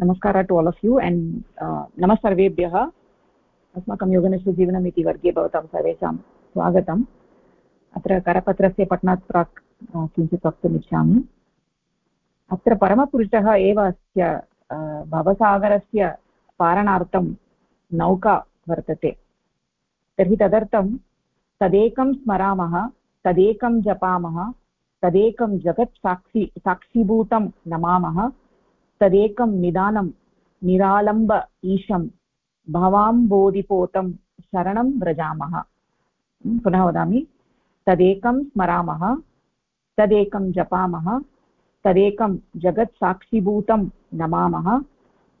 नमस्कारः to all of you and नमः सर्वेभ्यः अस्माकं योगनिष्ठजीवनम् इति वर्गे भवतां सर्वेषां स्वागतम्। अत्र करपत्रस्य पठनात् प्राक् किञ्चित् वक्तुम् इच्छामि अत्र परमपुरुषः एव अस्य भवसागरस्य पारणार्थं नौका वर्तते। तर्हि तदर्थं तदेकं स्मरामः, तदेकं जपामः, तदेकं जगत् साक्षि, साक्षीभूतं नमामः। तदेकं निदानं निरालम्ब ईशं भवाम्बोधिपोतं शरणं व्रजामः। पुनः वदामि। तदेकं स्मरामः, तदेकं जपामः, तदेकं जगत्साक्षिभूतं नमामः,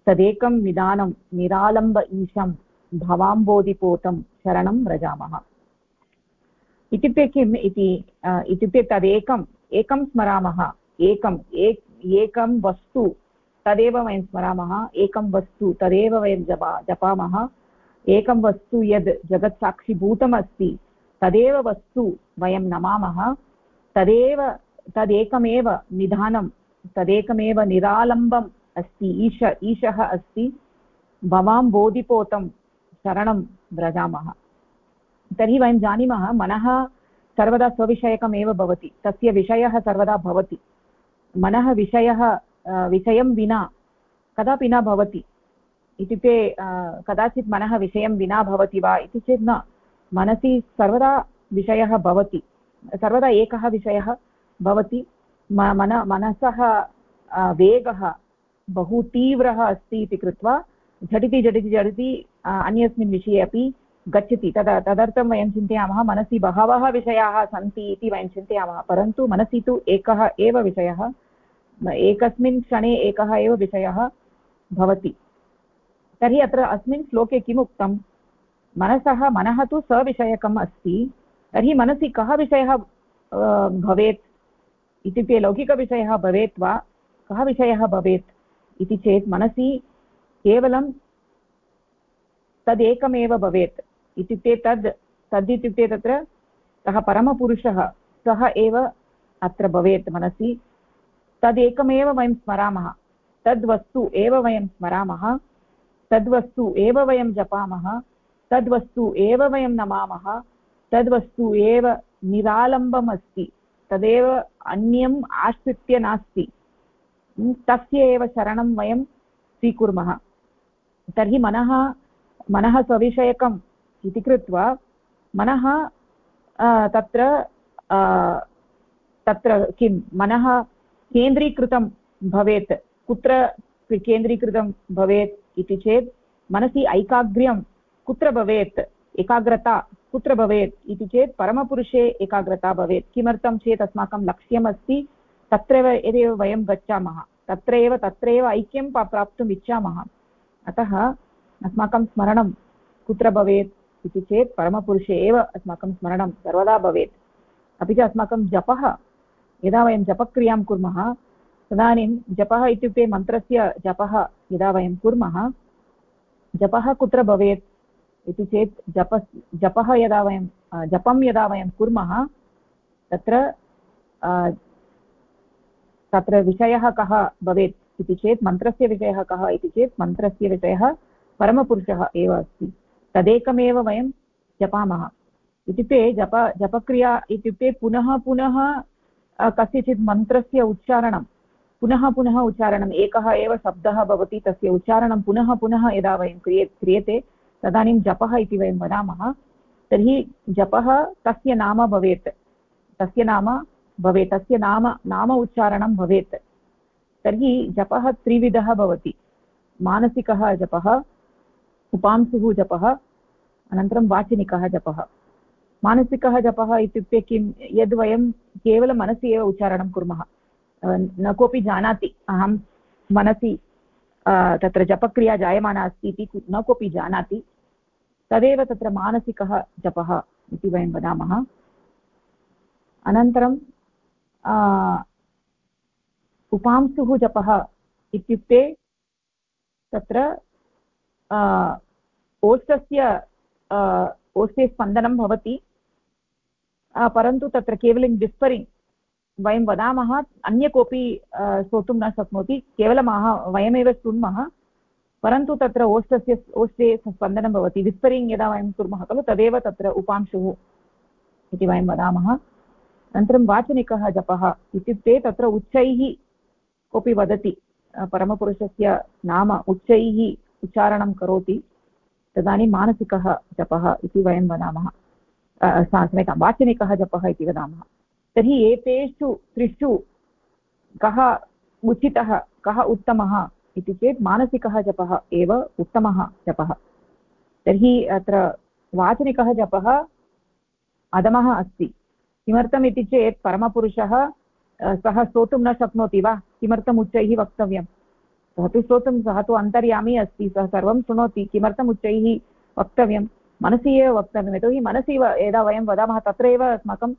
तदेकं निदानं निरालम्ब ईशं भवाम्बोधिपोतं शरणं व्रजामः। इत्युक्ते किम् इति इत्युक्ते तदेकम् एकं स्मरामः एकम् एकं वस्तु तदेव वयं स्मरामः, एकं वस्तु तदेव वयं जपा, जपामः। एकं वस्तु यद् जगत्साक्षिभूतमस्ति, तदेव वस्तु वयं नमामः। तदेव, तदेकमेव निधानं, तदेकमेव निरालम्बम् अस्ति, ईश, ईशः अस्ति। भवां बोधिपोतं शरणं व्रजामः। तर्हि वयं जानीमः, मनः सर्वदा स्वविषयकमेव भवति, तस्य विषयः सर्वदा भवति। मनः विषयः विषयं विना कदापि न भवति? इत्युक्ते कदाचित् मनः विषयं विना भवति वा इति चेत् न। मनसि सर्वदा विषयः भवति। सर्वदा एकः विषयः भवति। मन, मनसः वेगः बहु तीव्रः अस्ति इति कृत्वा, झटिति झटिति झटिति अन्यस्मिन् विषये अपि गच्छति। तदा, तदर्थं वयं चिन्तयामः, मनसि बहवः विषयाः सन्ति इति वयं चिन्तयामः, परन्तु मनसि तु एकः एव विषयः। एकस्मिन् क्षणे एकः एव विषयः भवति। तर्हि अत्र अस्मिन् श्लोके किम् उक्तं? मनसः, मनः तु सविषयकम् अस्ति। तर्हि मनसि कः विषयः भवेत्? इत्युक्ते लौकिकविषयः भवेत् वा? कः विषयः भवेत् इति चेत् मनसि केवलं तदेकमेव भवेत्। इत्युक्ते तद्, तदित्युक्ते तत्र सः परमपुरुषः सः एव अत्र भवेत् मनसि। तदेकमेव वयं स्मरामः। तद्वस्तु एव वयं स्मरामः। तद्वस्तु एव वयं जपामः। तद्वस्तु एव वयं नमामः। तद्वस्तु एव निरालम्बम् अस्ति तदेव अन्यम् आश्रित्य नास्ति। तस्य एव शरणं वयं स्वीकुर्मः। तर्हि मनः मनः स्वविषयकम् इति कृत्वा मनः तत्र तत्र किं मनः केन्द्रीकृतं भवेत्। कुत्र केन्द्रीकृतं भवेत् इति चेत् मनसि ऐकाग्र्यं कुत्र भवेत्, एकाग्रता कुत्र भवेत् इति चेत् परमपुरुषे एकाग्रता भवेत्। किमर्थं चेत् अस्माकं लक्ष्यमस्ति, तत्रैव यदेव वयं गच्छामः, तत्रैव तत्रैव ऐक्यं प्राप्तुम् इच्छामः, अतः अस्माकं स्मरणं कुत्र भवेत् इति चेत् परमपुरुषे एव अस्माकं स्मरणं सर्वदा भवेत्। अपि च अस्माकं जपः यदा वयं जपक्रियाँ कुर्मः, तदानीं जपः इत्युक्ते मन्त्रस्य जपः यदा वयं कुर्मः, जपः कुत्र भवेत् इति चेत् जप, जपः यदा वयं जपं यदा वयं कुर्मः, तत्र तत्र विषयः कः भवेत् इति चेत्, मन्त्रस्य विषयः कः इति चेत्, मन्त्रस्य विषयः परमपुरुषः एव अस्ति। तदेकमेव वयं जपामः। इत्युक्ते जप, जपक्रिया इत्युक्ते पुनः पुनः कस्यचित् मन्त्रस्य उच्चारणं, पुनः पुनः उच्चारणम्, एकः एव शब्दः भवति, तस्य उच्चारणं पुनः पुनः यदा वयं क्रिये, क्रियते, तदानीं जपः इति वयं वदामः, तर्हि जपः तस्य नाम भवेत्, तस्य नाम भवेत्, तस्य नाम नाम उच्चारणं भवेत्, तर्हि जपः त्रिविधः भवति, मानसिकः जपः, उपांशुः जपः, अनन्तरं वाचनिकः जपः। मानसिकः जपः इत्युक्ते किं, यद् वयं केवलं मनसि एव उच्चारणं कुर्मः न कोऽपि जानाति, अहं मनसि तत्र जपक्रिया जायमाना अस्ति इति न कोऽपि जानाति, तदेव तत्र मानसिकः जपः इति वयं वदामः। अनन्तरं उपांशुः जपः इत्युक्ते तत्र ओष्ठस्य ओष्ठे स्पन्दनं भवति। परन्तु तत्र केवलं विस्परिङ्ग् वयं वदामः, अन्य कोऽपि श्रोतुं न शक्नोति, केवलम् अह वयमेव शृण्मः, परन्तु तत्र ओष्ठस्य, ओष्ठे स्पन्दनं भवति। विस्परिङ्ग् यदा वयं कुर्मः खलु, तदेव तत्र उपांशुः इति वयं वदामः। अनन्तरं वाचनिकः जपः इत्युक्ते तत्र उच्चैः कोऽपि वदति। परमपुरुषस्य नाम उच्चैः उच्चारणं करोति। तदानीं मानसिकः जपः इति वयं वदामः। क्षम्यतां वाचनिकः जपः इति वदामः। तर्हि एतेषु त्रिषु कः उचितः, कः उत्तमः इति चेत् मानसिकः जपः एव उत्तमः जपः। तर्हि अत्र वाचनिकः जपः अधमः अस्ति। किमर्थम् इति चेत् परमपुरुषः सः स्तोतुं न शक्नोति वा? किमर्थम् उच्चैः वक्तव्यं सः तु श्रोतुं सः तु अन्तर्यामी अस्ति, सः सर्वं शृणोति, किमर्थम् उच्चैः वक्तव्यं? मनसि एव वक्तव्यम् यतोहि मनसि यदा वयं वदामः तत्र एव अस्माकं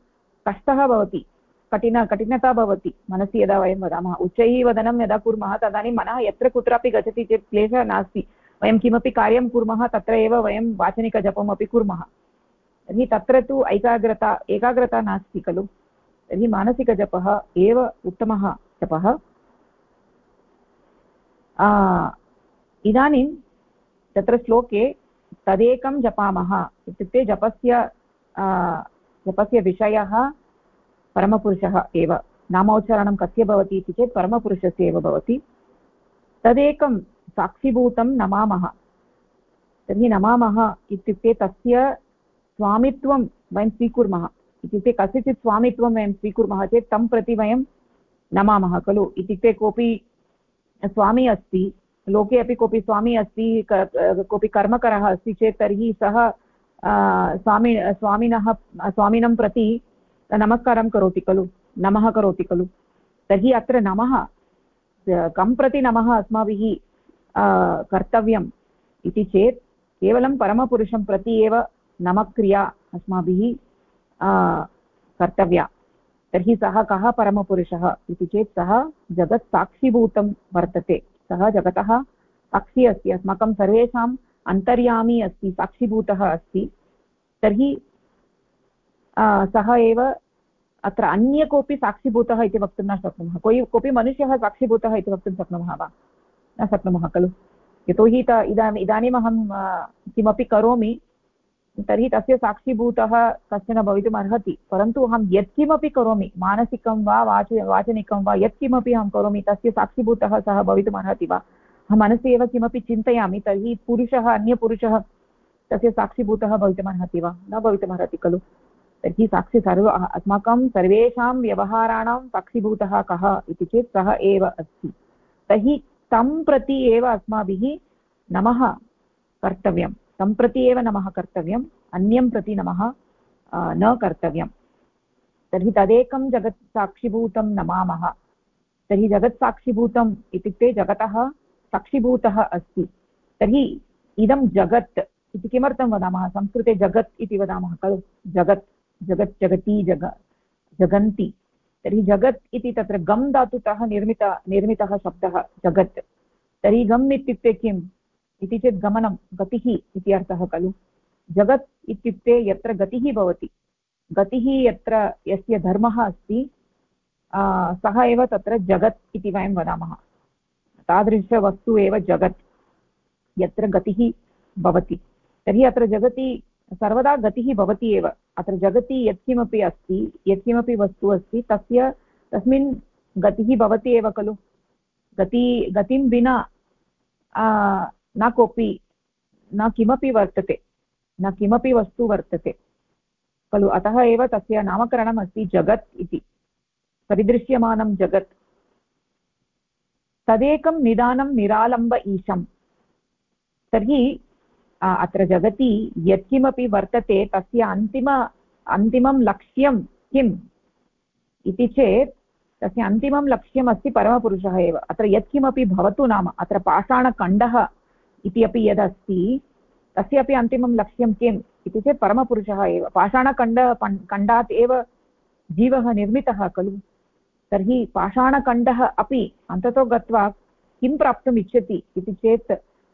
कष्टः भवति, कठिन कठिनता भवति, मनसि यदा वयं वदामः। उच्चैः वदनं यदा कुर्मः, तदानीं मनः यत्र कुत्रापि गच्छति चेत् क्लेशः नास्ति। वयं किमपि कार्यं कुर्मः तत्र एव वयं वाचनिकजपमपि कुर्मः। तर्हि तत्र तु एकाग्रता एकाग्रता नास्ति खलु तर्हि मानसिकजपः एव उत्तमः जपः इदानीं तत्र श्लोके तदेकं जपामः इत्युक्ते जपस्य जपस्य विषयः परमपुरुषः एव। नामोच्चारणं कस्य भवति इति चेत् परमपुरुषस्य एव भवति। तदेकं साक्षिभूतं नमामः। तर्हि नमामः इत्युक्ते तस्य स्वामित्वं वयं स्वीकुर्मः। इत्युक्ते कस्यचित् स्वामित्वं वयं स्वीकुर्मः चेत् तं प्रति वयं नमामः खलु। इत्युक्ते कोऽपि स्वामी अस्ति, लोके अपि कोऽपि स्वामी अस्ति कोऽपि कर्मकरः अस्ति चेत् तर्हि सः स्वामि, स्वामिनः, स्वामिनं प्रति नमस्कारं करोति खलु, नमः करोति खलु। तर्हि अत्र नमः, कं प्रति नमः अस्माभिः कर्तव्यम् इति चेत् केवलं परमपुरुषं प्रति एव नमक्रिया अस्माभिः कर्तव्या। तर्हि सः कः परमपुरुषः इति चेत् सः जगत् साक्षीभूतं वर्तते। सः जगतः साक्षी अस्ति। अस्माकं सर्वेषाम् अन्तर्यामी अस्ति, साक्षीभूतः अस्ति। तर्हि सः एव अत्र अन्य कोऽपि साक्षीभूतः इति वक्तुं न शक्नुमः। कोऽपि कोऽपि मनुष्यः साक्षीभूतः इति वक्तुं शक्नुमः वा? न शक्नुमः खलु। यतोहि इदानीम् इदानीम् अहं किमपि करोमि तर्हि तस्य साक्षीभूतः कश्चन भवितुम् अर्हति परन्तु अहं यत्किमपि करोमि, मानसिकं वा वाच, वाचनिकं वा, यत्किमपि अहं करोमि, तस्य साक्षीभूतः सः भवितुम् अर्हति वा, अहं मनसि एव किमपि चिन्तयामि, तर्हि पुरुषः, अन्यपुरुषः तस्य साक्षीभूतः भवितुमर्हति वा, न भवितुमर्हति खलु। तर्हि साक्षी सर्व, अस्माकं सर्वेषां व्यवहाराणां साक्षीभूतः कः इति चेत् सः एव अस्ति। तर्हि तं प्रति एव अस्माभिः नमः कर्तव्यं तं प्रति एव नमः कर्तव्यम्, अन्यं प्रति नमः न कर्तव्यं तर्हि तदेकं जगत् साक्षिभूतं नमामः। तर्हि जगत् साक्षिभूतम् इत्युक्ते जगतः साक्षिभूतः अस्ति। तर्हि इदं जगत् इति किमर्थं वदामः? संस्कृते जगत् इति वदामः खलु? जगत् जगत्, जगति, जग, जगन्ति। तर्हि जगत् इति तत्र गम् धातुतः निर्मित, निर्मितः शब्दः, जगत्। तर्हि गम् इत्युक्ते किम्? इति चेत् गमनं, गतिः इति अर्थः खलु। जगत् इत्युक्ते यत्र गतिः भवति, गतिः यत्र यस्य धर्मः अस्ति सः एव तत्र जगत् इति वयं वदामः। तादृशवस्तु एव जगत्, यत्र गतिः भवति। तर्हि अत्र जगति, सर्वदा गतिः भवति एव। अत्र जगति यत्किमपि अस्ति, यत्किमपि वस्तु अस्ति, तस्य, तस्मिन् गतिः भवति एव खलु। गति, गतिं विना न कोऽपि, न किमपि वर्तते, न किमपि वस्तु वर्तते। खलु अतः एव तस्य नामकरणम् अस्ति जगत् इति। परिदृश्यमानं जगत्। तदेकं निदानं निरालम्ब ईशम्। तर्हि अत्र जगति यत्किमपि वर्तते तस्य अन्तिम, अन्तिमं लक्ष्यं किम्? इति चेत्, तस्य अन्तिमं लक्ष्यमस्ति परमपुरुषः एव। अत्र यत्किमपि भवतु नाम। अत्र पाषाणखण्डः इति अपि यदस्ति, तस्य अपि अन्तिमं लक्ष्यं किम्? इति चेत् परमपुरुषः एव। पाषाणखण्ड खण्डात् एव जीवः निर्मितः खलु। तर्हि पाषाणखण्डः अपि अन्ततो गत्वा किं प्राप्तुम् इच्छति इति चेत्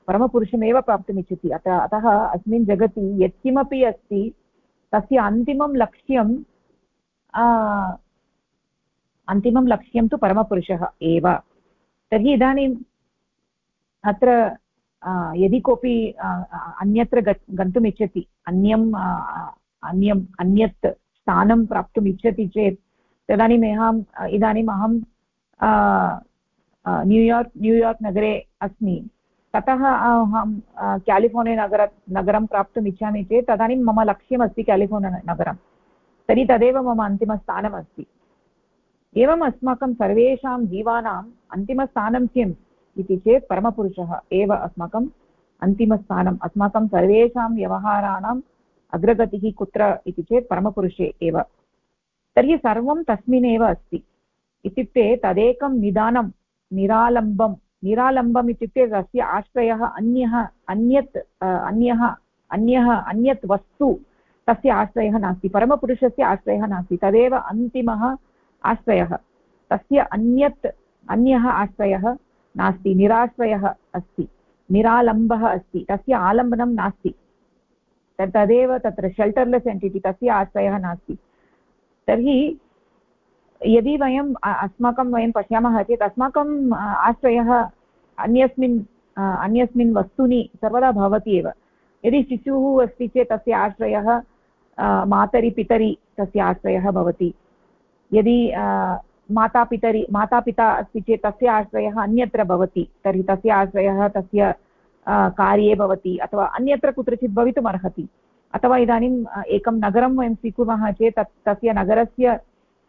परमपुरुषमेव प्राप्तुमिच्छति। अतः अतः अस्मिन् जगति यत्किमपि अस्ति, तस्य अन्तिमं लक्ष्यं अन्तिमं लक्ष्यं तु परमपुरुषः एव। तर्हि इदानीम् अत्र यदि कोऽपि अन्यत्र गन्तुम् इच्छति, अन्यम् अन्यम्, अन्यत् स्थानं प्राप्तुम् इच्छति चेत् तदानीम् अहम् इदानीम् अहं न्यूयार्क् न्यूयार्क् नगरे अस्मि। ततः अहं केलिफोर्निया नगर नगरं प्राप्तुम् इच्छामि चेत्, तदानीं मम लक्ष्यमस्ति केलिफोर्निया नगरं। तर्हि तदेव मम अन्तिमस्थानमस्ति। एवम् अस्माकं सर्वेषां जीवानाम् अन्तिमस्थानं किम्? इति चेत् परमपुरुषः एव अस्माकम् अन्तिमस्थानम्। अस्माकं सर्वेषां व्यवहाराणाम् अग्रगतिः कुत्र इति चेत् परमपुरुषे एव। तर्हि सर्वं तस्मिन्नेव अस्ति। इत्युक्ते तदेकं निदानं, निरालम्बं, निरालम्बम् इत्युक्ते तस्य आश्रयः अन्यः, अन्यत् अन्यः अन्यः, अन्यत् वस्तु तस्य आश्रयः नास्ति। परमपुरुषस्य आश्रयः नास्ति। तदेव अन्तिमः आश्रयः। तस्य अन्यत्, अन्यः आश्रयः नास्ति, निराश्रयः अस्ति, निरालम्बः अस्ति, तस्य आलम्बनं नास्ति। तदेव तत्र शेल्टर्लेस् एण्टिटि तस्य आश्रयः नास्ति। तर्हि यदि वयम् अस्माकं वयं पश्यामः चेत् अस्माकम् आश्रयः अन्यस्मिन् अन्यस्मिन् वस्तुनि सर्वदा भवति एव। यदि शिशुः अस्ति चेत् तस्य आश्रयः मातरि, पितरि तस्य आश्रयः भवति। यदि मातापितरि, मातापिता अस्ति चेत् तस्य आश्रयः अन्यत्र भवति, तर्हि तस्य आश्रयः तस्य कार्ये भवति, अथवा अन्यत्र कुत्रचित् भवितुमर्हति। अथवा इदानीम् एकं नगरं वयं स्वीकुर्मः चेत् तत्, तस्य नगरस्य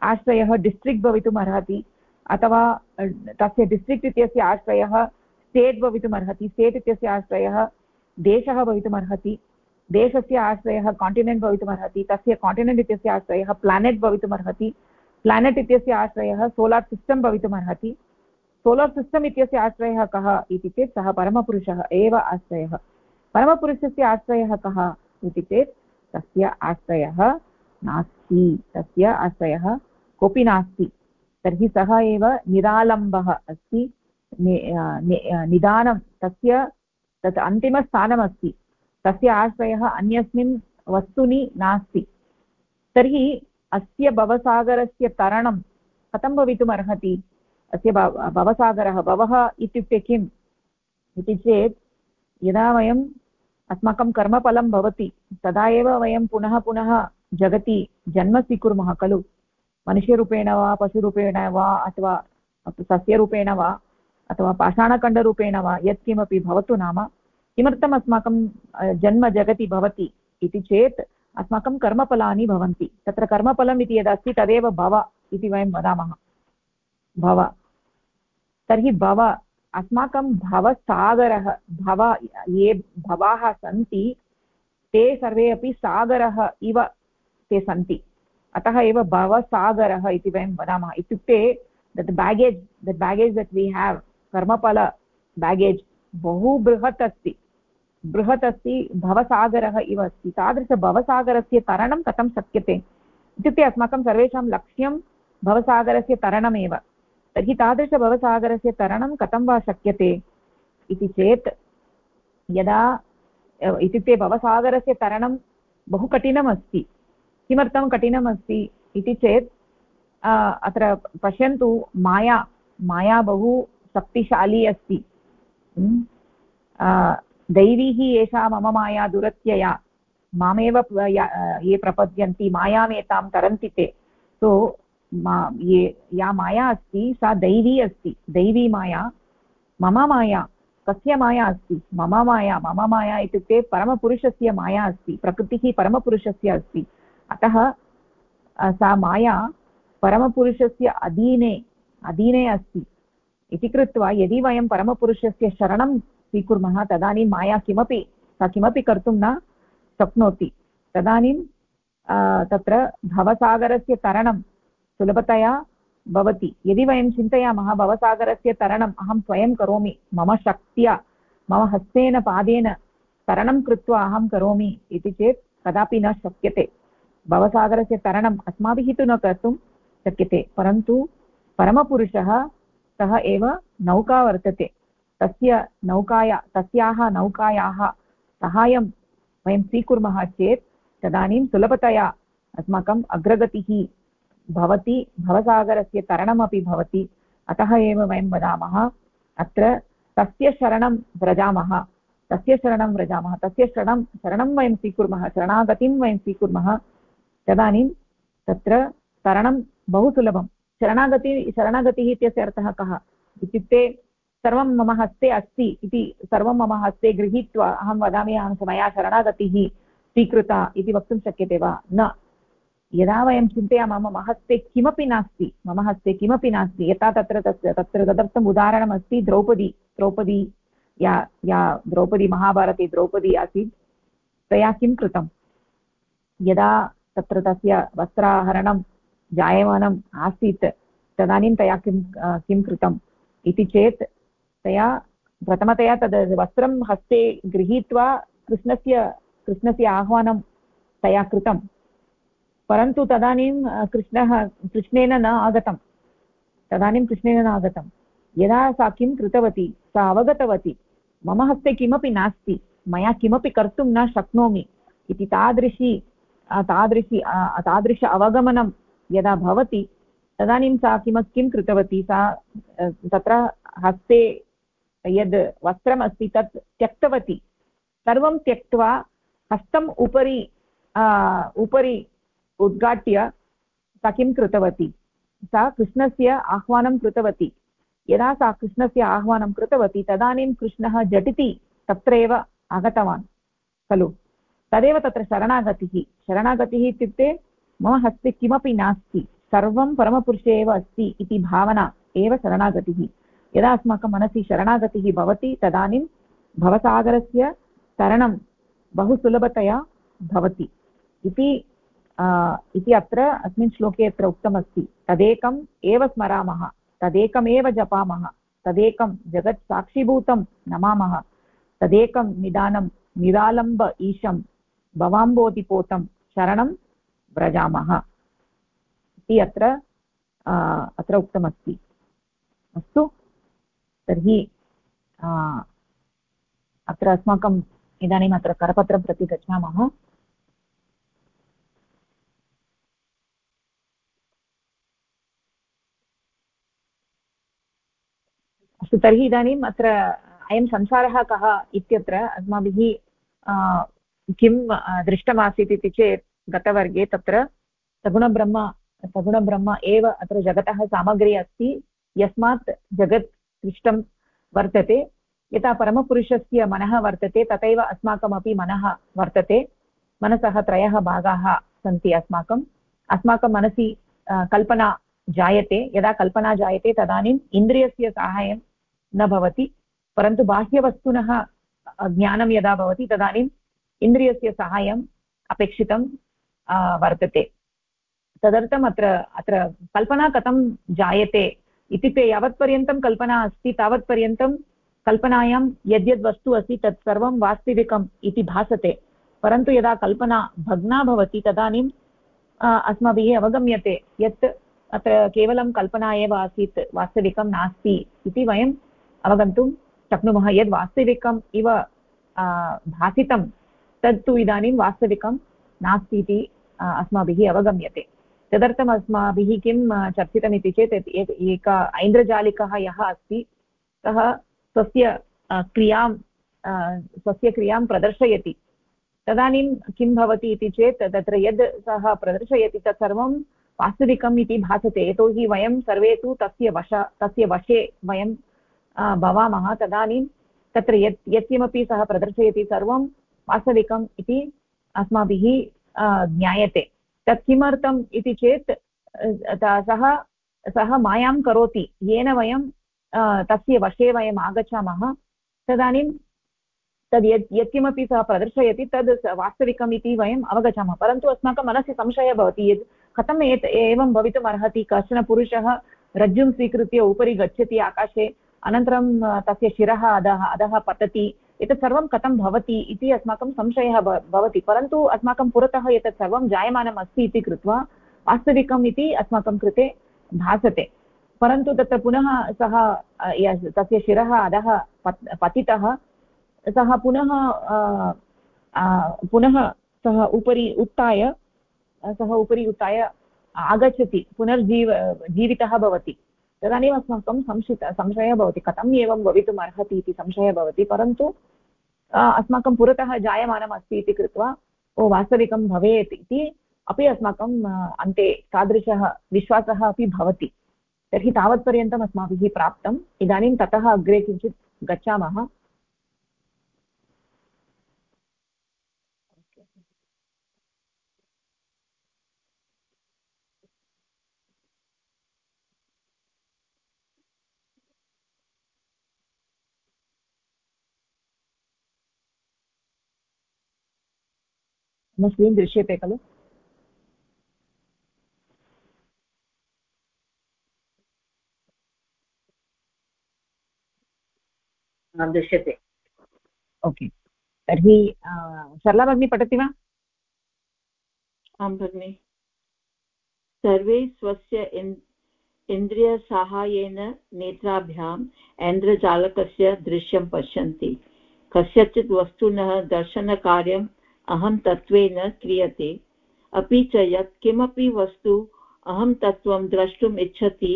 आश्रयः डिस्ट्रिक्ट् भवितुम् अर्हति अथवा तस्य डिस्ट्रिक्ट् इत्यस्य आश्रयः स्टेट् भवितुम् अर्हति स्टेट् इत्यस्य आश्रयः देशः भवितुम् अर्हति देशस्य आश्रयः काण्टिनेण्ट् भवितुम् अर्हति तस्य काण्टिनेण्ट् इत्यस्य आश्रयः प्लानेट् भवितुम् अर्हति प्लानेट् इत्यस्य आश्रयः सोलार् सिस्टम् भवितुम् अर्हति सोलार् सिस्टम् इत्यस्य आश्रयः कः इति चेत् सः परमपुरुषः एव आश्रयः. परमपुरुषस्य आश्रयः कः इति चेत् तस्य आश्रयः नास्ति. तस्य आश्रयः कोऽपि नास्ति. तर्हि सः एव निरालम्बः अस्ति. निदानं तस्य, तत् अन्तिमस्थानमस्ति. तस्य आश्रयः अन्यस्मिन् वस्तुनि नास्ति. तर्हि अस्य भवसागरस्य तरणं कथं भवितुमर्हति? अस्य भवसागरः, भवः इत्युक्ते किम्? इति चेत् यदा वयम् अस्माकं कर्मफलं भवति, तदा एव वयं पुनः पुनः जगति जन्म स्वीकुर्मः, खलु? मनुष्यरूपेण वा, पशुरूपेण वा, अथवा सस्यरूपेण वा, अथवा पाषाणखण्डरूपेण वा, यत्किमपि भवतु नाम, किमर्थम् अस्माकं जन्म जगति भवति इति चेत् अस्माकं कर्मफलानि भवन्ति। तत्र कर्मफलम् इति यदस्ति, तदेव भव इति वयं वदामः। भव। तर्हि भव, अस्माकं भवसागरः, भव ये भवाः सन्ति, ते सर्वे अपि सागरः इव ते सन्ति। अतः एव भवसागरः इति वयं वदामः। इत्युक्ते that baggage that baggage that we have कर्मफल बेगेज् बहु बृहत् अस्ति। बृहत् अस्ति भवसागरः इव अस्ति। तादृशभवसागरस्य तरणं कथं शक्यते? इत्युक्ते अस्माकं सर्वेषां लक्ष्यं भवसागरस्य तरणमेव। तर्हि तादृशभवसागरस्य तरणं कथं वा शक्यते? इति चेत् यदा इत्युक्ते भवसागरस्य तरणं बहु कठिनमस्ति। किमर्थं कठिनमस्ति इति चेत् अत्र पश्यन्तु, माया माया बहु शक्तिशाली अस्ति। दैवीः एषा मम माया दुरत्यया। मामेव ये प्रपद्यन्ति, मायामेतां तरन्ति ते। सो, मा, ये, या माया अस्ति, सा दैवी अस्ति। दैवी माया, मम माया, कस्य माया अस्ति? मम माया मम माया इत्युक्ते परमपुरुषस्य माया अस्ति, प्रकृतिः परमपुरुषस्य अस्ति। अतः सा माया परमपुरुषस्य अधीने अधीने अस्ति। इति कृत्वा यदि वयं परमपुरुषस्य शरणं स्वीकुर्मः, तदानीं माया किमपि, सा किमपि कर्तुं न शक्नोति। तदानीं तत्र भवसागरस्य तरणं सुलभतया भवति। यदि वयं चिन्तयामः, भवसागरस्य तरणम् अहं स्वयं करोमि, मम शक्त्या, मम हस्तेन, पादेन तरणं कृत्वा अहं करोमि इति चेत् कदापि न शक्यते। भवसागरस्य तरणम् अस्माभिः तु न कर्तुं शक्यते, परन्तु परमपुरुषः सः एव नौका वर्तते। तस्य नौकाया, तस्याः नौकायाः सहायं वयं स्वीकुर्मः चेत् तदानीं सुलभतया अस्माकम् अग्रगतिः भवति, भवसागरस्य तरणमपि भवति। अतः एव वयं वदामः, अत्र तस्य शरणं व्रजामः, तस्य शरणं व्रजामः, तस्य शरणं शरणं वयं स्वीकुर्मः, शरणागतिं वयं स्वीकुर्मः, तदानीं तत्र तरणं बहु सुलभं। शरणागति, शरणागतिः इत्यस्य अर्थः कः? इत्युक्ते सर्वं मम हस्ते अस्ति इति सर्वं मम हस्ते गृहीत्वा अहं वदामि अहं मया शरणागतिः स्वीकृता इति वक्तुं शक्यते वा? न। यदा वयं चिन्तयामः, मम हस्ते किमपि नास्ति, मम हस्ते किमपि नास्ति, यथा तत्र तस्य तत्र तदर्थम् उदाहरणमस्ति द्रौपदी द्रौपदी, या या द्रौपदी महाभारते द्रौपदी आसीत्, तया किं कृतं यदा तत्र तस्य वस्त्राहरणं जायमानम् आसीत्, तदानीं तया किं किं कृतम्? इति चेत् तया प्रथमतया तद् वस्त्रं हस्ते गृहीत्वा कृष्णस्य कृष्णस्य आह्वानं तया कृतं। परन्तु तदानीं कृष्णः, कृष्णेन न आगतं। तदानीं कृष्णेन न आगतं। यदा सा किं कृतवती, सा अवगतवती, मम हस्ते किमपि नास्ति, मया किमपि कर्तुं न शक्नोमि इति तादृशी तादृशी तादृश अवगमनं यदा भवति, तदानीं सा किम किं कृतवती, सा तत्र हस्ते यद् वस्त्रमस्ति तत् त्यक्तवती। सर्वं त्यक्त्वा हस्तम् उपरि उपरि उद्घाट्य सा किं कृतवती। सा कृष्णस्य आह्वानं कृतवती। यदा सा कृष्णस्य आह्वानं कृतवती, तदानीं कृष्णः झटिति तत्रैव आगतवान्, खलु। तदेव तत्र शरणागतिः। शरणागतिः इत्युक्ते मम हस्ते किमपि नास्ति। सर्वं परमपुरुषे एव अस्ति इति भावना, एव शरणागतिः। यदा अस्माकं मनसि शरणागतिः भवति, तदानीं भवसागरस्य तरणं बहु सुलभतया भवति। इति इति अत्र अस्मिन् श्लोके अत्र उक्तमस्ति। तदेकम् एव स्मरामः, तदेकमेव जपामः, तदेकं जगत् साक्षीभूतं नमामः, तदेकं निदानं निरालम्ब ईशं भवाम्बोधिपोतं शरणं व्रजामः। इति अत्र अत्र उक्तमस्ति। अस्तु। तर्हि अत्र अस्माकम् इदानीम् अत्र करपत्रं प्रति गच्छामः। अस्तु, तर्हि इदानीम् अत्र अयं संसारः कः इत्यत्र अस्माभिः किं दृष्टमासीत् इति चेत् गतवर्गे तत्र सगुणब्रह्म सगुणब्रह्म एव अत्र जगतः सामग्री अस्ति। यस्मात् जगत् सृष्टं वर्तते। यथा परमपुरुषस्य मनः वर्तते, तथैव अस्माकमपि मनः वर्तते। मनसः त्रयः भागाः सन्ति अस्माकम्। अस्माकं मनसि कल्पना जायते। यदा कल्पना जायते, तदानीम् इन्द्रियस्य साहाय्यं न भवति। परन्तु बाह्यवस्तुनः ज्ञानं यदा भवति, तदानीम् इन्द्रियस्य साहाय्यम् अपेक्षितं वर्तते। तदर्थम् अत्र अत्र कल्पना कथं जायते इत्युक्ते यावत्पर्यन्तं कल्पना अस्ति, तावत्पर्यन्तं कल्पनायां यद्यद् वस्तु अस्ति तत् सर्वं वास्तविकम् इति भासते। परन्तु यदा कल्पना भग्ना भवति तदानीम् अस्माभिः अवगम्यते यत् अत्र केवलं कल्पना एव आसीत्, वास्तविकं नास्ति इति वयम् अवगन्तुं शक्नुमः। यद् वास्तविकम् इव भासितं, तत्तु इदानीं वास्तविकं नास्ति इति अस्माभिः अवगम्यते। तदर्थम् अस्माभिः किं चर्चितमिति चेत् एक ऐन्द्रजालिकः यः अस्ति, सः स्वस्य क्रियाँ स्वस्य क्रियाँ प्रदर्शयति। तदानीं किं भवति इति चेत् तत्र यद् सः प्रदर्शयति तत् सर्वं वास्तविकम् इति भासते। यतोहि वयं सर्वे तु तस्य वश, तस्य वशे वयं भवामः तदानीं तत्र यत्, यत्किमपि सः प्रदर्शयति सर्वं वास्तविकम् इति अस्माभिः ज्ञायते। तत् किमर्थम् इति चेत् सः सः मायां करोति। येन वयं तस्य वशे वयम् आगच्छामः। तदानीं तद् यत्, यत्किमपि सः प्रदर्शयति, तद् वास्तविकम् इति वयम् अवगच्छामः। परन्तु अस्माकं मनसि संशयः भवति यत् कथम् एत्, एवं भवितुम् अर्हति कश्चन पुरुषः रज्जुं स्वीकृत्य उपरि गच्छति आकाशे, अनन्तरं तस्य शिरः अधः अधः पतति। एतत् सर्वं कथं भवति इति अस्माकं संशयः भवति, परन्तु अस्माकं पुरतः एतत् सर्वं जायमानम् अस्ति इति कृत्वा वास्तविकम् इति अस्माकं कृते भासते। परन्तु तत्र पुनः सः तस्य शिरः, अधः पतितः, सः पुनः पुनः सः उपरि उत्थाय, सः उपरि उत्थाय आगच्छति, पुनर्जीव, जीवितः भवति। तदानीम् अस्माकं संशित, संशयः भवति, कथम् एवं भवितुम् अर्हति इति संशयः भवति, परन्तु अस्माकं पुरतः जायमानम् अस्ति इति कृत्वा, ओ, वास्तविकं भवेत् इति अपि अस्माकं अन्ते तादृशः विश्वासः अपि भवति। तर्हि तावत्पर्यन्तम् अस्माभिः प्राप्तम्। इदानीं ततः अग्रे किञ्चित् गच्छामः। स्क्रीन् दृश्यते खलु दृश्यते ओके। तर्हि सरला भगिनी पठति वा आं भगिनि सर्वे स्वस्य इन्द्रियसाहाय्येन नेत्राभ्याम् ऐन्द्रजालकस्य दृश्यं पश्यन्ति। कस्यचित् वस्तुनः दर्शनकार्यम् अहं तत्त्वेन क्रियते। अपि च यत् किमपि वस्तु अहं तत्त्वं द्रष्टुम् इच्छति,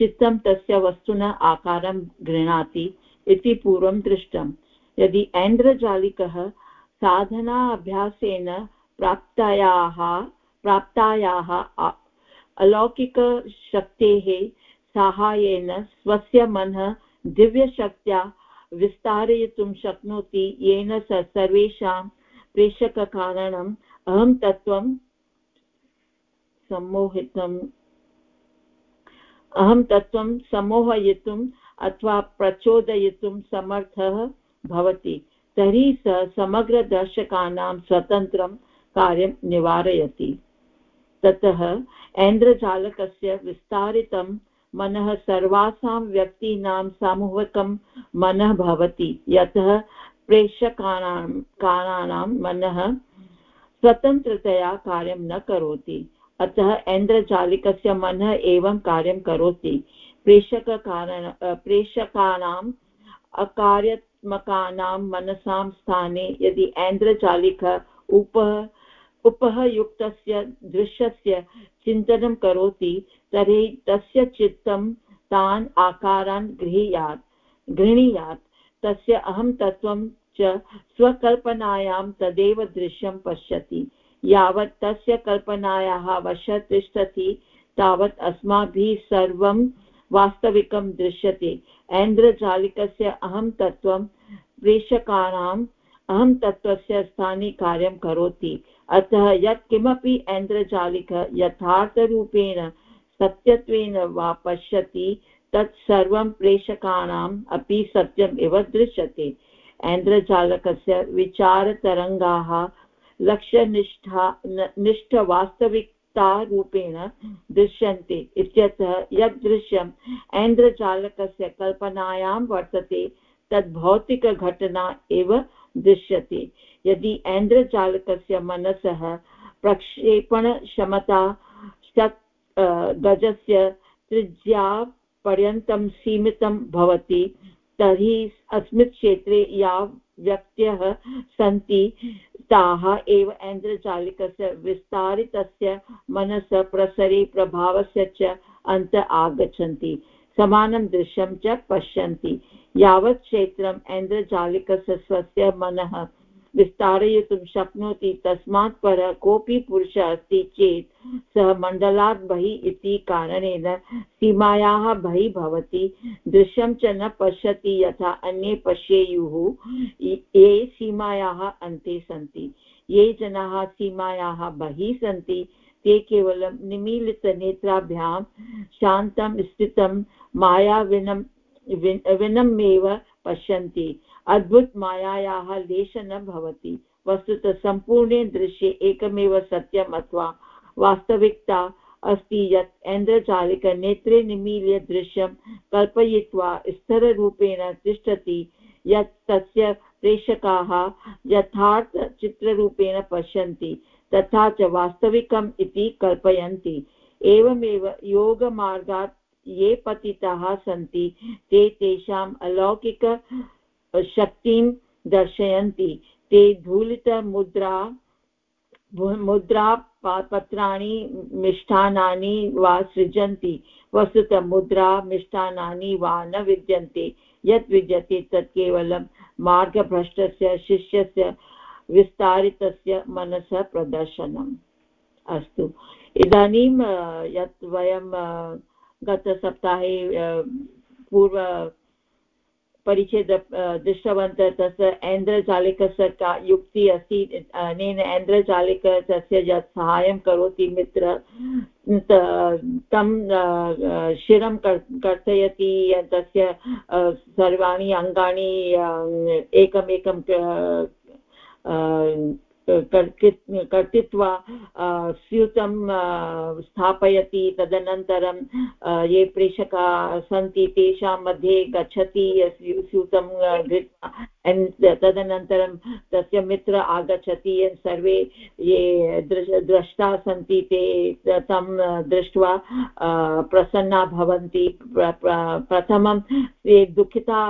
चित्तं तस्य वस्तुनः आकारं गृह्णाति इति पूर्वं दृष्टम् यदि ऐन्द्रजालिकः साधनाभ्यासेन प्राप्तायाः प्राप्तायाः अलौकिकशक्तेः साहाय्येन स्वस्य मनः दिव्यशक्त्या विस्तारयितुं शक्नोति, येन स सर्वेषां प्रेषककारणम् अहं तत्त्वं सम्मोहितम् अहं तत्त्वं सम्मोहयितुम् अथवा प्रचोदयितुं समर्थः भवति, तर्हि स समग्रदर्शकानां स्वतन्त्रं कार्यं निवारयति। ततः ऐन्द्रजालकस्य विस्तारितं मनः सर्वासां व्यक्तीनां सामूहिकं मनः भवति, यतः प्रेक्षकाणां काणानां मनः स्वतन्त्रतया कार्यं न करोति। अतः ऐन्द्रजालिकस्य मनः एवं कार्यं करोति। प्रेषककारण प्रेषकाणाम् अकार्य आध्यात्मकानां मनसां स्थाने यदि ऐन्द्रजालिक उप उपयुक्तस्य दृश्यस्य चिन्तनं करोति, तर्हि तस्य चित्तं तान् आकारान् गृह्यात् गृह्णीयात् तस्य अहं तत्त्वं च स्वकल्पनायां तदेव दृश्यं पश्यति, यावत् तस्य कल्पनायाः वश तिष्ठति, तावत् अस्माभिः सर्वं वास्तविकं दृश्यते। ऐन्द्रजालिकस्य अहं तत्त्वं प्रेषकाणाम् अहं तत्त्वस्य स्थाने कार्यं करोति। अतः यत् किमपि ऐन्द्रजालिक यथार्थरूपेण, सत्यत्वेन वा पश्यति, तत् सर्वं प्रेषकाणाम् अपि सत्यम् इव दृश्यते। ऐन्द्रजालकस्य विचारतरङ्गाः, लक्ष्यनिष्ठा निष्ठवास्तविक रूपेण दृश्यन्ते इत्यतः यद् दृश्यम् ऐन्द्रजालकस्य कल्पनायां वर्तते तद् भौतिकघटना एव दृश्यते। यदि ऐन्द्रजालकस्य मनसः प्रक्षेपणक्षमता षट् गजस्य त्रिज्यापर्यन्तं सीमितं भवति तर्हि अस्मिन् क्षेत्रे या व्यक्तयः सन्ति, ताः एव ऐन्द्रजालिकस्य विस्तारितस्य मनसः प्रसरे प्रभावस्य च अन्त आगच्छन्ति। समानं दृश्यं च पश्यन्ति। यावत् क्षेत्रम् ऐन्द्रजालिकस्य स्वस्य मनः विस्तारयितुं शक्नोति। तस्मात् परः कोऽपि पुरुषः अस्ति चेत् सः मण्डलात् बहिः इति कारणेन सीमायाः बहिः भवति। दृश्यं च न पश्यति यथा अन्ये पश्येयुः। ये सीमायाः अन्ते सन्ति। ये जनाः सीमायाः बहिः सन्ति, ते केवलं निमीलितनेत्राभ्यां शान्तं स्थितं मायाविनं विनमेव पश्यन्ति। अद्भुतमायायाः न भवति वस्तुतः सम्पूर्णे दृश्ये एकमेव सत्यम् अथवा वास्तविकता अस्ति यत् ऐन्द्रजालिकनेत्रे निमील्य दृश्यं कल्पयित्वा स्तररूपेण तिष्ठति यत् तस्य प्रेषकाः यथार्थचित्ररूपेण पश्यन्ति तथा च वास्तविकम् इति कल्पयन्ति। एवमेव योगमार्गात् ये पतिताः सन्ति ते तेषाम् अलौकिक शक्तिं दर्शयन्ति। ते धूलितमुद्रा मुद्रा पत्राणि मिष्टान्नानि वा सृजन्ति। वस्तुतः मुद्रा मिष्टान्नानि वा न विद्यन्ते। यत् विद्यते तत् केवलं मार्गभ्रष्टस्य, शिष्यस्य, विस्तारितस्य मनसः प्रदर्शनम्। अस्तु। इदानीं यत् वयं गतसप्ताहे पूर्व परिचय दृष्टवन्तः तस्य ऐन्द्रजालिकस्य का युक्तिः अस्ति। अनेन ऐन्द्रजालिक तस्य यत् साहाय्यं करोति मित्र, तं शिरं कर्तयति तस्य सर्वाणि अङ्गानि एकमेकं कर्तित्वा स्यूतं स्थापयति, तदनन्तरं ये प्रेषकाः सन्ति, तेषां मध्ये गच्छति स्यूतं धृत्वा तदनन्तरं तस्य मित्र आगच्छति सर्वे ये द्रष्टा सन्ति, ते तं दृष्ट्वा प्रसन्ना भवन्ति। प्रथमं ते दुःखिता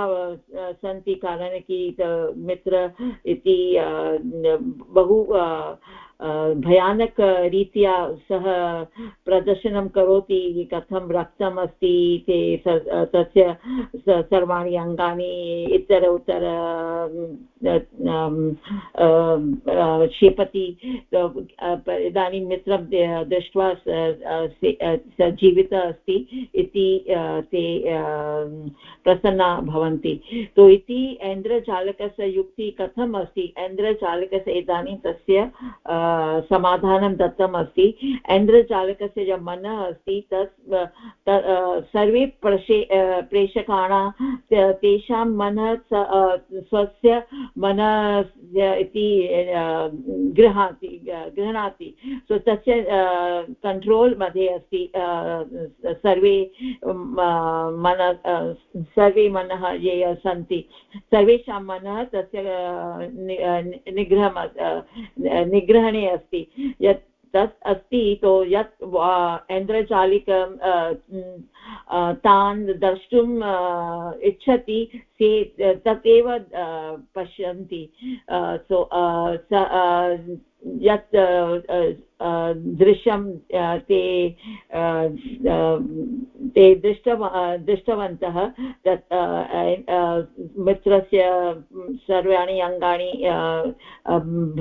सन्ति, कारणं कि मित्र इति बहु भयानकरीत्या सः प्रदर्शनं करोति, कथं रक्तम् अस्ति ते तस्य सर्वाणि अङ्गानि इतर उत्तर क्षिपति इदानीं मित्रं दृष्ट्वा स जीवित अस्ति इति ते प्रसन्ना भवन्ति। तो इति ऐन्द्रजालकस्य युक्तिः कथम् अस्ति? ऐन्द्रजालकस्य इदानीं तस्य समाधानं दत्तम् अस्ति ऐन्द्रजालकस्य यः मनः अस्ति। तत् सर्वे प्रशे प्रेषकाणां तेषां मनः स्वस्य मनः इति गृहाति, गृह्णाति। सो, तस्य कण्ट्रोल् मध्ये अस्ति सर्वे मन सर्वे मनः ये सन्ति। सर्वेषां मनः तस्य निग्रहम् निग्रहणे अस्ति। यत् तत् अस्ति तो यत् ऐन्द्रजालिकं तान् द्रष्टुम् इच्छति ते, तदेव पश्यन्ति सो यत् दृश्यं ते ते दृष्टव दृष्टवन्तः, तत् मित्रस्य सर्वाणि अङ्गानि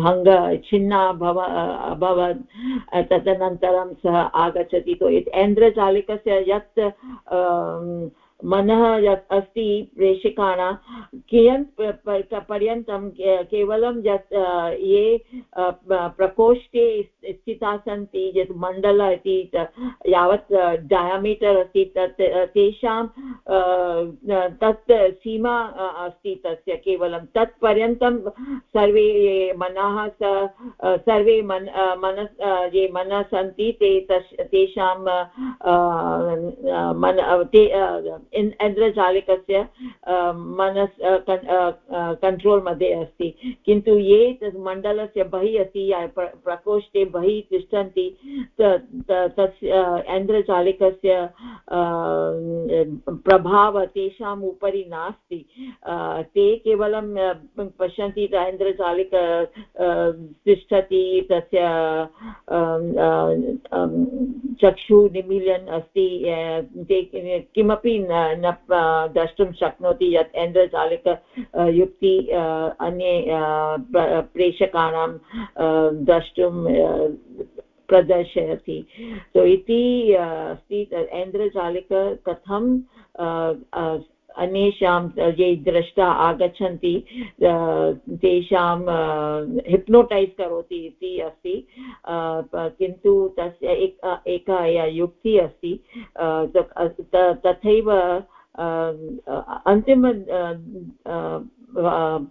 भङ्ग, छिन्ना भव अभवत् तदनन्तरं सः आगच्छति। तो ऐन्द्रजालिकस्य यत् मनः यत् अस्ति प्रेषकाणां कियत् पर्यन्तं केवलं यत् ये प्रकोष्ठे स्थिताः सन्ति, यत् मण्डल इति यावत् डयामीटर् अस्ति, तत् तेषां तत् सीमा अस्ति तस्य केवलं। तत् पर्यन्तं सर्वे ये मनः सर्वे मन मनस् ये मनः सन्ति, ते तस्, तेषां मन ते इन्द्रजालिकस्य मनस् कण्ट्रोल् मध्ये अस्ति। किन्तु ये मण्डलस्य बहिः अस्ति प्रकोष्ठे बहिः तिष्ठन्ति तस्य इन्द्रजालिकस्य प्रभावः तेषाम् उपरि नास्ति। ते केवलं पश्यन्ति इन्द्रजालिक तिष्ठति, तस्य चक्षु निमील्यन् अस्ति ते किमपि न द्रष्टुं शक्नोति यत् इन्द्रजालिक युक्ति अन्ये प्रेषकाणां द्रष्टुं प्रदर्शयति। सो इति अस्ति ऐन्द्रजालिक कथं अन्येषां ये द्रष्टा आगच्छन्ति तेषां हिप्नोटैस् करोति इति अस्ति। किन्तु तस्य एक एका युक्तिः अस्ति। तथैव अन्तिम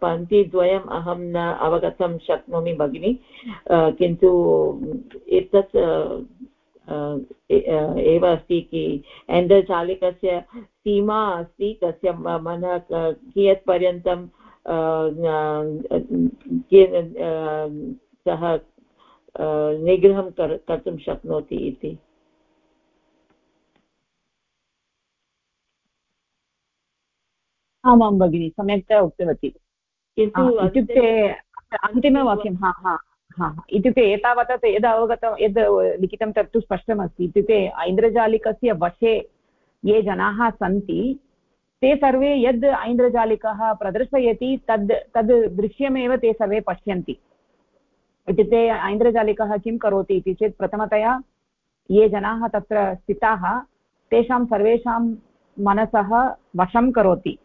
पङ्क्तिद्वयम् अहं न अवगतं शक्नोमि भगिनि। किन्तु एतत् एव अस्ति कि एन्द्रचालिकस्य सीमा अस्ति तस्य मनः कियत् पर्यन्तं सः निग्रहं कर्तुं शक्नोति इति। आमां भगिनि सम्यक्तया उक्तवती। किन्तु इत्युक्ते अन्तिमवाक्यं हा हा हा इत्युक्ते एतावता यद् अवगतं यद् लिखितं तत्तु स्पष्टमस्ति। इत्युक्ते ऐन्द्रजालिकस्य वशे ये जनाः सन्ति। ते सर्वे यद् ऐन्द्रजालिकः प्रदर्शयति, तद् तद् दृश्यमेव ते सर्वे पश्यन्ति। इत्युक्ते ऐन्द्रजालिकः किं करोति इति चेत् प्रथमतया ये जनाः तत्र स्थिताः, तेषां सर्वेषां मनसः वशं करोति।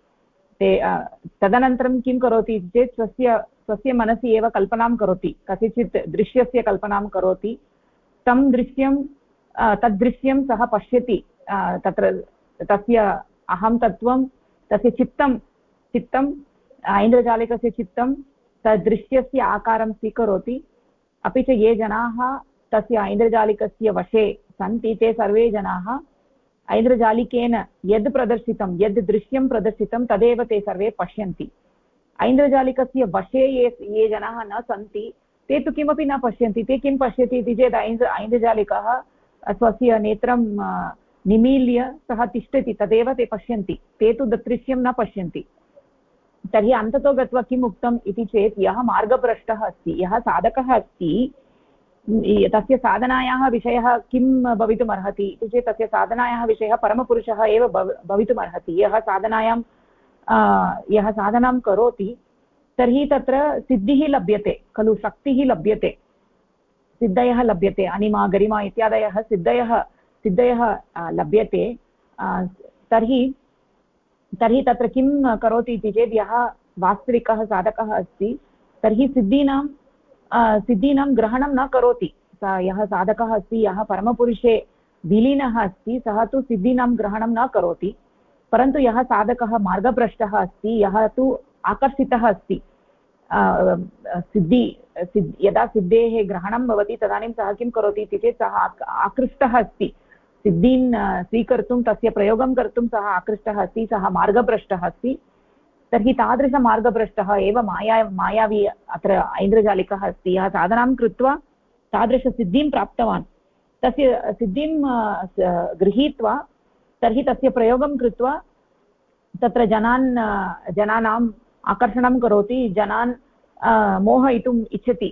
ते तदनन्तरं किं करोति इति चेत् स्वस्य स्वस्य मनसि एव कल्पनां करोति। कस्यचित् दृश्यस्य कल्पनां करोति। तं दृश्यं तद्दृश्यं सः पश्यति। तत्र तस्य अहं तत्त्वं, तस्य चित्तं चित्तं ऐन्द्रजालिकस्य चित्तं तद्दृश्यस्य आकारं स्वीकरोति। अपि च ये जनाः तस्य ऐन्द्रजालिकस्य वशे सन्ति ते सर्वे जनाः ऐन्द्रजालिकेन यद् प्रदर्शितं, यद् दृश्यं प्रदर्शितं तदेव ते सर्वे पश्यन्ति। ऐन्द्रजालिकस्य वशे ये ये जनाः न सन्ति, ते तु किमपि न पश्यन्ति, ते किं पश्यति इति चेत् ऐन्द्र ऐन्द्रजालिकः स्वस्य नेत्रं निमील्य सः तिष्ठति, तदेव ते पश्यन्ति। ते तु दृश्यं न पश्यन्ति। तर्हि अन्ततो गत्वा किम् उक्तम् इति चेत् यः मार्गभ्रष्टः अस्ति, यः साधकः अस्ति तस्य साधनायाः विषयः किं भवितुमर्हति इति चेत् तस्य साधनायाः विषयः परमपुरुषः एव भव भवितुमर्हति यः साधनायां यः साधनां करोति, तर्हि तत्र सिद्धिः लभ्यते, खलु शक्तिः लभ्यते। सिद्धयः लभ्यते, अनिमा, गरिमा इत्यादयः सिद्धयः सिद्धयः लभ्यते तर्हि तर्हि तत्र किं करोति इति चेत् यः वास्तविकः साधकः अस्ति, तर्हि सिद्धीनां सिद्धीनां ग्रहणं न करोति। स यः साधकः अस्ति, यः परमपुरुषे विलीनः अस्ति, सः तु सिद्धीनां ग्रहणं न करोति। परन्तु यः साधकः मार्गभ्रष्टः अस्ति, यः तु आकर्षितः अस्ति। सिद्धि सिद् यदा सिद्धेः ग्रहणं भवति, तदानीं सः किं करोति इति चेत् सः आकृष्टः अस्ति। सिद्धीन् स्वीकर्तुं, तस्य प्रयोगं कर्तुं सः आकृष्टः अस्ति, सः मार्गभ्रष्टः अस्ति। तर्हि तादृशमार्गभ्रष्टः एव माया, मायावी अत्र ऐन्द्रजालिकः अस्ति। यः साधनां कृत्वा तादृशसिद्धिं प्राप्तवान्। तस्य सिद्धिं गृहीत्वा तर्हि तस्य प्रयोगं कृत्वा तत्र जनान् जनानाम् आकर्षणं करोति। जनान् मोहयितुम् इच्छति।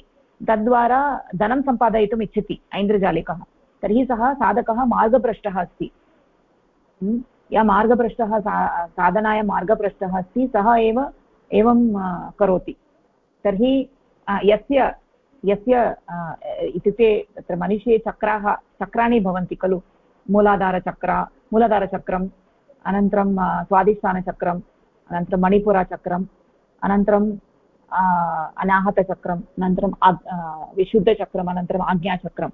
तद्वारा धनं सम्पादयितुम् इच्छति ऐन्द्रजालिकः। तर्हि सः साधकः मार्गभ्रष्टः अस्ति। यः मार्गभ्रष्टः सा, साधनाय मार्गभ्रष्टः अस्ति, सः एव, एवं करोति। तर्हि यस्य यस्य इत्युक्ते तत्र मनुष्ये चक्राः, चक्राणि भवन्ति खलु। मूलाधारचक्र, मूलाधारचक्रम्, अनन्तरं स्वादिष्ठानचक्रम् अनन्तरं मणिपुरचक्रम्, अनन्तरं अनाहतचक्रम्, अनन्तरं विशुद्धचक्रम् अनन्तरम् आज्ञाचक्रं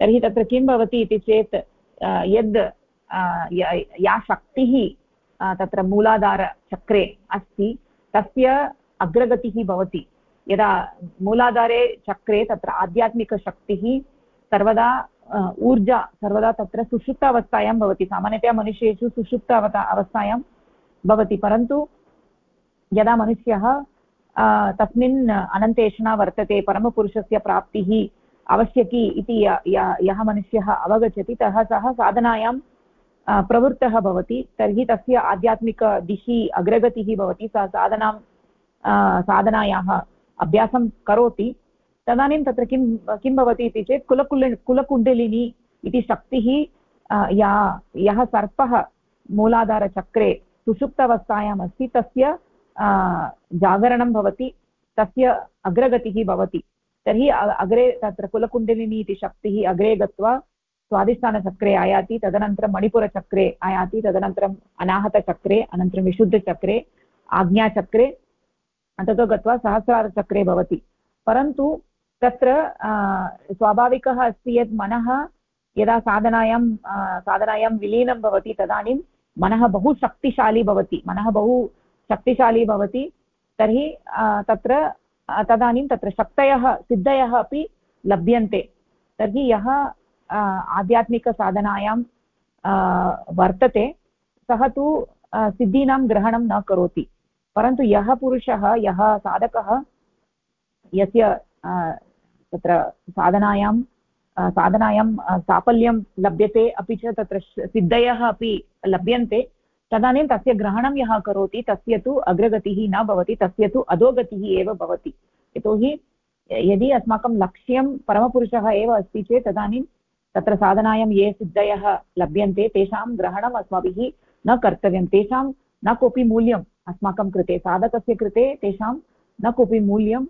तर्हि तत्र किं भवति इति चेत् यद् या शक्तिः तत्र मूलाधारचक्रे अस्ति, तस्य अग्रगतिः भवति। यदा मूलाधारे चक्रे तत्र आध्यात्मिकशक्तिः सर्वदा ऊर्जा सर्वदा तत्र सुषुप्त अवस्थायां भवति। सामान्यतया मनुष्येषु सुषुप्त अवस्थायां भवति, परन्तु यदा मनुष्यः तस्मिन् अनन्तेषणा वर्तते, परमपुरुषस्य प्राप्तिः आवश्यकी इति यः मनुष्यः अवगच्छति तः सः साधनायां प्रवृत्तः भवति, तर्हि तस्य आध्यात्मिकदिशि अग्रगतिः भवति, सः साधनां साधनायाः अभ्यासं करोति। तदानीं तत्र किं किं भवति इति चेत् कुलकुल, कुलकुण्डलिनी इति शक्तिः या, यः सर्पः मूलाधारचक्रे सुषुप्तावस्थायाम् अस्ति, तस्य जागरणं भवति, तस्य अग्रगतिः भवति। तर्हि अग्रे तत्र कुलकुण्डलिनी इति शक्तिः अग्रे गत्वा स्वादिष्ठानचक्रे आयाति, तदनन्तरं मणिपुरचक्रे आयाति तदनन्तरम् अनाहतचक्रे, अनन्तरं विशुद्धचक्रे आज्ञाचक्रे ततो गत्वा सहस्रारचक्रे भवति। परन्तु तत्र स्वाभाविकः अस्ति यत् मनः यदा साधनायां साधनायां विलीनं भवति, तदानीं मनः बहु शक्तिशाली भवति, मनः बहु शक्तिशाली भवति। तर्हि तत्र तदानीं तत्र शक्तयः, सिद्धयः अपि लभ्यन्ते। तर्हि यः आध्यात्मिकसाधनायां वर्तते, सः तु सिद्धीनां ग्रहणं न करोति। परन्तु यः पुरुषः, यः साधकः, यस्य तत्र साधनायां साधनायां साफल्यं लभ्यते, अपि च तत्र सिद्धयः अपि लभ्यन्ते तदानीं तस्य ग्रहणं यः करोति, तस्य तु अग्रगतिः न भवति, तस्य तु अधोगतिः एव भवति। यतोहि, यदि अस्माकं लक्ष्यं परमपुरुषः एव अस्ति चेत् तदानीं तत्र साधनायां ये सिद्धयः लभ्यन्ते, तेषां ग्रहणम् अस्माभिः न कर्तव्यं। तेषां न कोऽपि मूल्यम् अस्माकं कृते, साधकस्य कृते तेषां न कोऽपि मूल्यं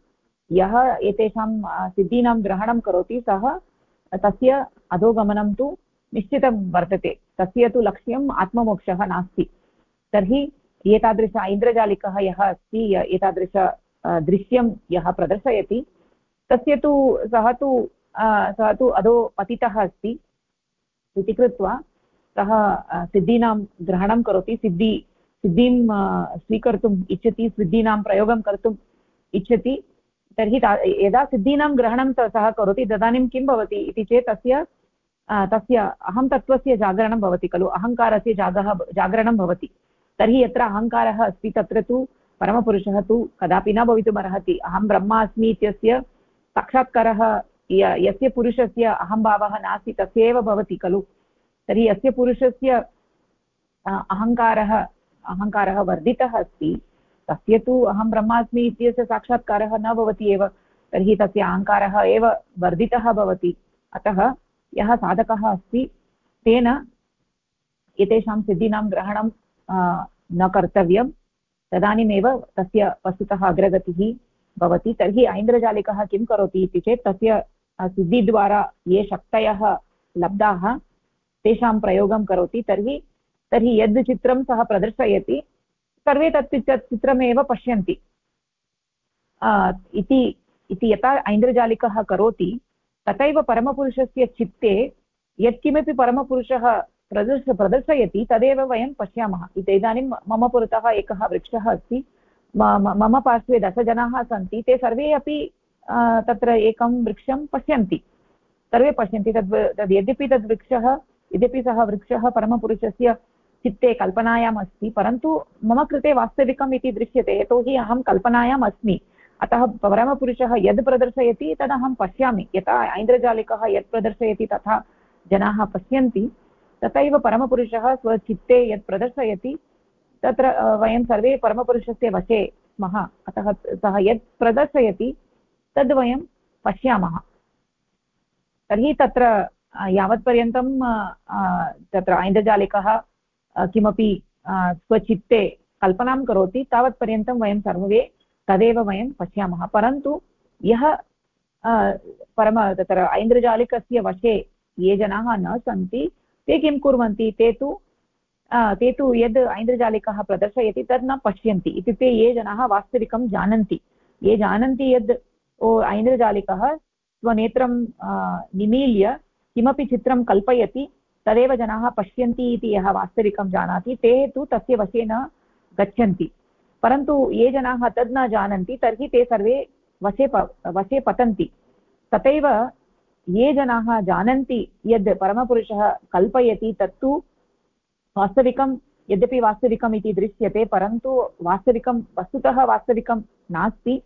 यः एतेषां सिद्धीनां ग्रहणं करोति, सः तस्य अधोगमनं तु निश्चितं वर्तते। तस्य तु लक्ष्यम् आत्ममोक्षः नास्ति। तर्हि एतादृश ऐन्द्रजालिकः यः अस्ति एतादृश दृश्यं यः प्रदर्शयति, तस्य तु, सः तु सः तु अधो पतितः अस्ति इति कृत्वा सः सिद्धीनां ग्रहणं करोति। सिद्धि, सिद्धिं स्वीकर्तुम् इच्छति, सिद्धीनां प्रयोगं कर्तुम् इच्छति। तर्हि यदा सिद्धीनां ग्रहणं सः करोति, तदानीं किं भवति इति चेत् तस्य तस्य अहं तत्त्वस्य जागरणं भवति खलु, अहङ्कारस्य जागः, जागरणं भवति। तर्हि यत्र अहङ्कारः अस्ति, तत्र तु परमपुरुषः तु कदापि न भवितुमर्हति अहं ब्रह्मा अस्मि इत्यस्य साक्षात्कारः यस्य पुरुषस्य अहम्भावः नास्ति तस्य एव भवति खलु। तर्हि यस्य पुरुषस्य अहङ्कारः अहङ्कारः वर्धितः अस्ति, तस्य तु अहं ब्रह्मास्मि इत्यस्य साक्षात्कारः न भवति एव। तर्हि तस्य अहङ्कारः एव वर्धितः भवति। अतः यः साधकः अस्ति, तेन एतेषां सिद्धीनां ग्रहणं न कर्तव्यं। तदानीमेव तस्य वस्तुतः अग्रगतिः भवति। तर्हि ऐन्द्रजालिकः किं करोति इति चेत् तस्य सिद्धिद्वारा ये शक्तयः लब्धाः, तेषां प्रयोगं करोति। तर्हि तर्हि यद् चित्रं सः प्रदर्शयति, सर्वे तत् चित्रमेव पश्यन्ति। इति यथा ऐन्द्रजालिकः करोति तथैव परमपुरुषस्य चित्ते यत्किमपि परमपुरुषः प्रदर्श, प्रदर्शयति, तदेव वयं पश्यामः। इदानीं मम पुरतः एकः वृक्षः अस्ति। मम पार्श्वे दशजनाः सन्ति। ते सर्वे अपि तत्र एकं वृक्षं पश्यन्ति। सर्वे पश्यन्ति तद् तद् यद्यपि तद् वृक्षः, यद्यपि सः वृक्षः परमपुरुषस्य चित्ते कल्पनायाम् अस्ति, परन्तु मम कृते वास्तविकम् इति दृश्यते, यतोहि अहं कल्पनायाम् अस्मि। अतः परमपुरुषः यद् प्रदर्शयति तदहं पश्यामि। यथा ऐन्द्रजालिकः यत् प्रदर्शयति तथा जनाः पश्यन्ति, तथैव परमपुरुषः स्वचित्ते यत् प्रदर्शयति, तत्र वयं सर्वे परमपुरुषस्य वशे स्मः। अतः सः यत् प्रदर्शयति, तद् वयं पश्यामः। तर्हि तत्र यावत्पर्यन्तं तत्र ऐन्द्रजालिकः किमपि स्वचित्ते कल्पनां करोति, तावत्पर्यन्तं वयं सर्वे तदेव वयं पश्यामः। परन्तु यः परम, तत्र ऐन्द्रजालिकस्य वशे ये जनाः न सन्ति, ते किं कुर्वन्ति? ते तु ते तु यद् ऐन्द्रजालिकः प्रदर्शयति तद् न पश्यन्ति। इत्युक्ते ये जनाः वास्तविकं जानन्ति। ये जानन्ति यद्, ओ, ऐन्द्रजालिकः स्वनेत्रं निमील्य किमपि चित्रं कल्पयति, तदेव जनाः पश्यन्ति इति यः वास्तविकं जानाति, ते तु तस्य वशे न गच्छन्ति। परन्तु ये जनाः तद् न जानन्ति, तर्हि ते सर्वे वशे प वशे पतन्ति। तथैव ये जनाः जानन्ति यद् परमपुरुषः कल्पयति, तत्तु वास्तविकं, यद्यपि वास्तविकम् इति दृश्यते, परन्तु वास्तविकं, वस्तुतः वास्तविकं नास्ति।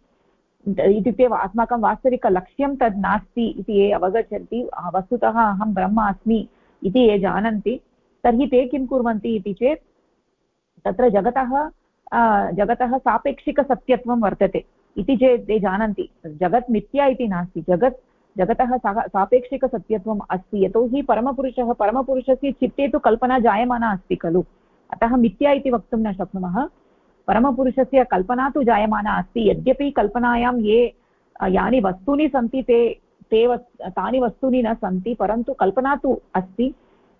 इत्युक्ते अस्माकं वास्तविकलक्ष्यं तद् नास्ति इति ये अवगच्छन्ति, वस्तुतः अहं ब्रह्म अस्मि इति ये जानन्ति, तर्हि ते किं कुर्वन्ति इति चेत्, तत्र जगतः जगतः सापेक्षिकसत्यत्वं वर्तते इति चेत् ते जानन्ति। जगत् मिथ्या इति नास्ति। जगत्, जगतः सः, सापेक्षिकसत्यत्वम् अस्ति। यतोहि परमपुरुषः, परमपुरुषस्य चित्ते तु कल्पना जायमाना अस्ति खलु। अतः मिथ्या इति वक्तुं न शक्नुमः। परमपुरुषस्य कल्पना तु जायमाना अस्ति। यद्यपि कल्पनायां ये यानि वस्तूनि सन्ति, ते ते तानि वस्तूनि न सन्ति, परन्तु कल्पना तु अस्ति।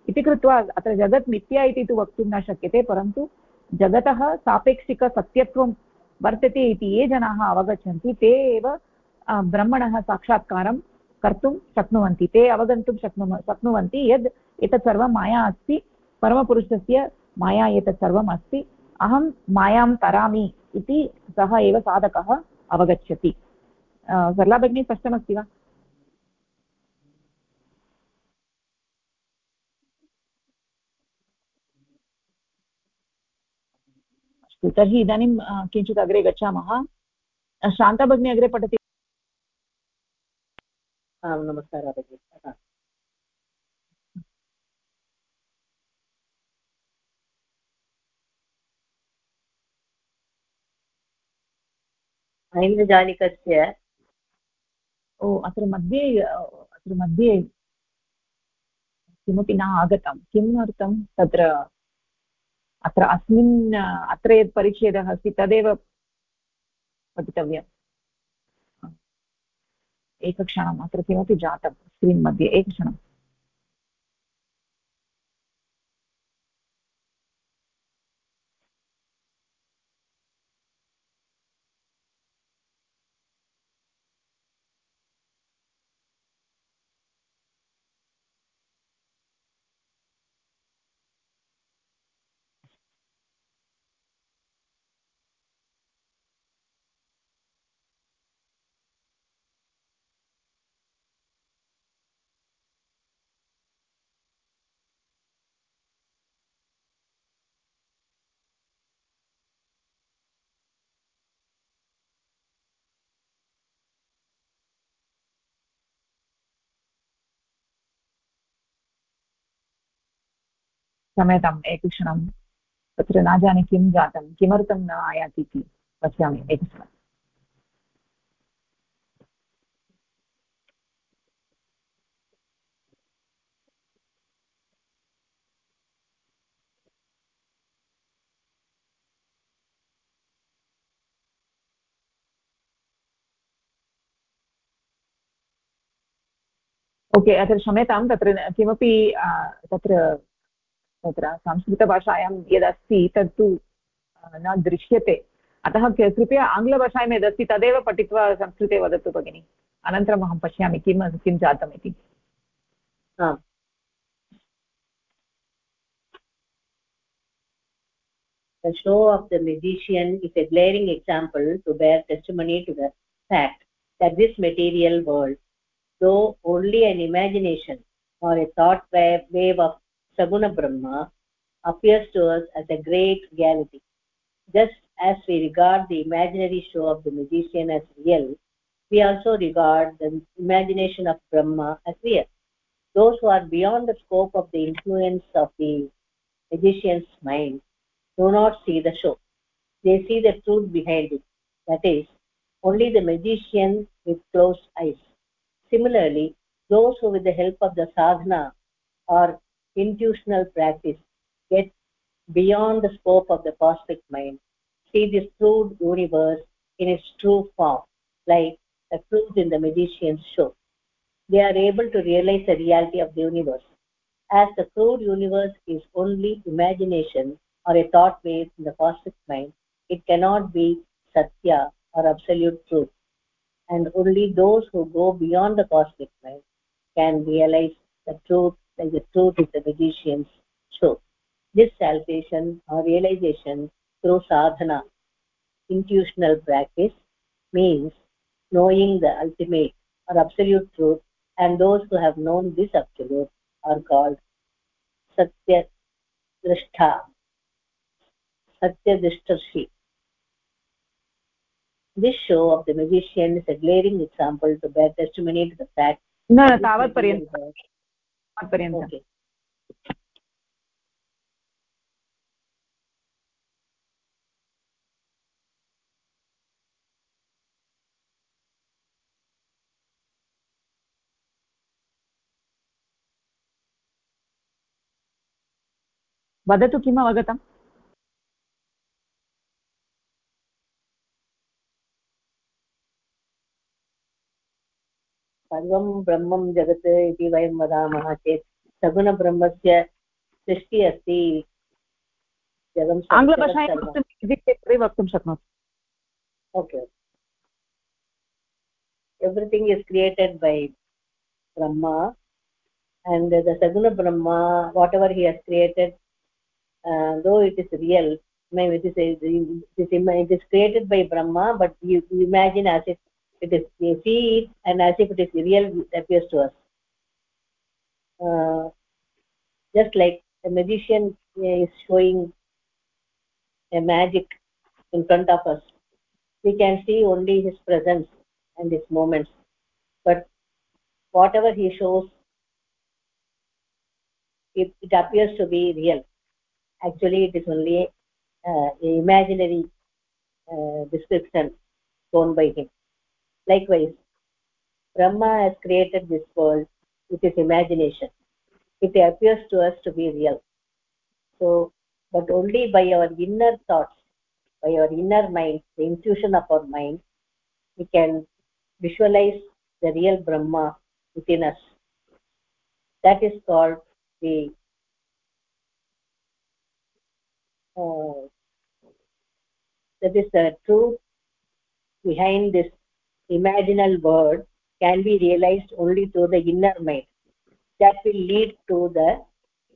इति कृत्वा अत्र जगत् मिथ्या इति तु वक्तुं न शक्यते, परन्तु जगतः सापेक्षिकसत्यत्वं वर्तते इति ये जनाः अवगच्छन्ति, ते एव ब्रह्मणः साक्षात्कारं कर्तुं शक्नुवन्ति, ते अवगन्तुं शक्नुम, शक्नुवन्ति यद् एतत् सर्वं माया अस्ति, परमपुरुषस्य माया एतत् सर्वम् अस्ति, अहं मायां तरामि इति सः एव साधकः अवगच्छति। सरला भगिनी, स्पष्टमस्ति वा? अस्तु तर्हि इदानीं किञ्चित् अग्रे गच्छामः। शान्ता भगिनी अग्रे पठति। आं नमस्कारः भगिनि। ऐन्द्रजालिकस्य ओ अत्र मध्ये अत्र मध्ये किमपि न आगतं। किमर्थं तत्र अत्र अस्मिन् अत्र यत् परिच्छेदः अस्ति, तदेव पठितव्यम्। एकक्षणम्, अत्र किमपि जातं स्क्रीन् मध्ये, एकक्षणम्। क्षम्यताम् एकक्षणं तत्र न जाने किं जातं, किमर्थं न आयाति इति पश्यामि एकक्षणम् ओके, अत्र क्षम्यतां, तत्र किमपि तत्र तत्र संस्कृतभाषायां यदस्ति तत्तु न दृश्यते अतः कृपया आङ्ग्लभाषायां यदस्ति तदेव पठित्वा संस्कृते वदतु भगिनि अनन्तरम् अहं पश्यामि किं किं जातम् इति The show of the magician is a glaring example to bear testimony to the fact that this material world, though only an imagination or a thought wave of Saguna Brahma, appears to us as a great reality. Just as we regard the imaginary show of the magician as real, we also regard the imagination of Brahma as real. Those who are beyond the scope of the influence of the magician's mind do not see the show. They see the truth behind it. That is, only the magician with closed eyes. Similarly, those who with the help of the sadhana or intuitional practice get beyond the scope of the cosmic mind, see this true universe in its true form, like the truth in the magician's show. They are able to realize the reality of the universe. As the crude universe is only imagination, or a thought wave in the cosmic mind, it cannot be satya or absolute truth. And only those who go beyond the cosmic mind can realize the truth, like the truth is the magician's show. This salvation or realization through sadhana, intuitional practice, means knowing the ultimate or absolute truth, and those who have known this absolute are called satya drishta Satyadishtarshi. This show of the magician is a glaring example to bear testimony to the fact न तावत् पर्यन्तं पर्यन्तम् वदतु किम् अवगतम् सर्वं ब्रह्मं जगत् इति वयं वदामः चेत् सगुणब्रह्मस्य सृष्टिः अस्ति। Everything is created by Brahma and the सगुण ब्रह्म what ever he has created though it is real my it is it is created by Brahma but you imagine as it it is we see it and as if it is real it appears to us. Uh, just like a magician is showing a magic in front of us we can see only his presence and his moments. But whatever he shows it, it appears to be real. Actually it is only uh, imaginary uh, description shown by him likewise brahma has created this world with his imagination. It appears to us to be real. So but only by our inner thoughts by our inner mind the intuition of our mind we can visualize the real brahma within us. That is called the uh, that is the truth behind this imaginal world can be realized only through the inner mind that will lead to the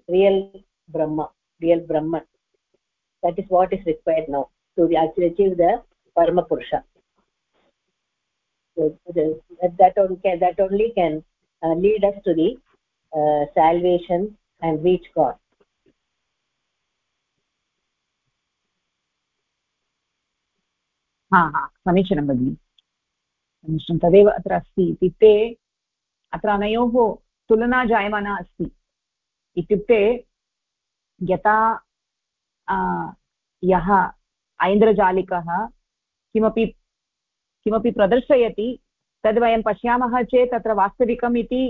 real brahma real brahman that is what is required now to actually achieve the parama purusha so the, that, only can, that only can uh, lead us to the uh, salvation and reach god हा हा समीचीनं भगिनि समीचीनं तदेव अत्र अस्ति इत्युक्ते अत्र अनयोः तुलना जायमाना अस्ति। इत्युक्ते यथा यः ऐन्द्रजालिकः किमपि किमपि प्रदर्शयति, तद् वयं पश्यामः चेत् तत्र वास्तविकम् इति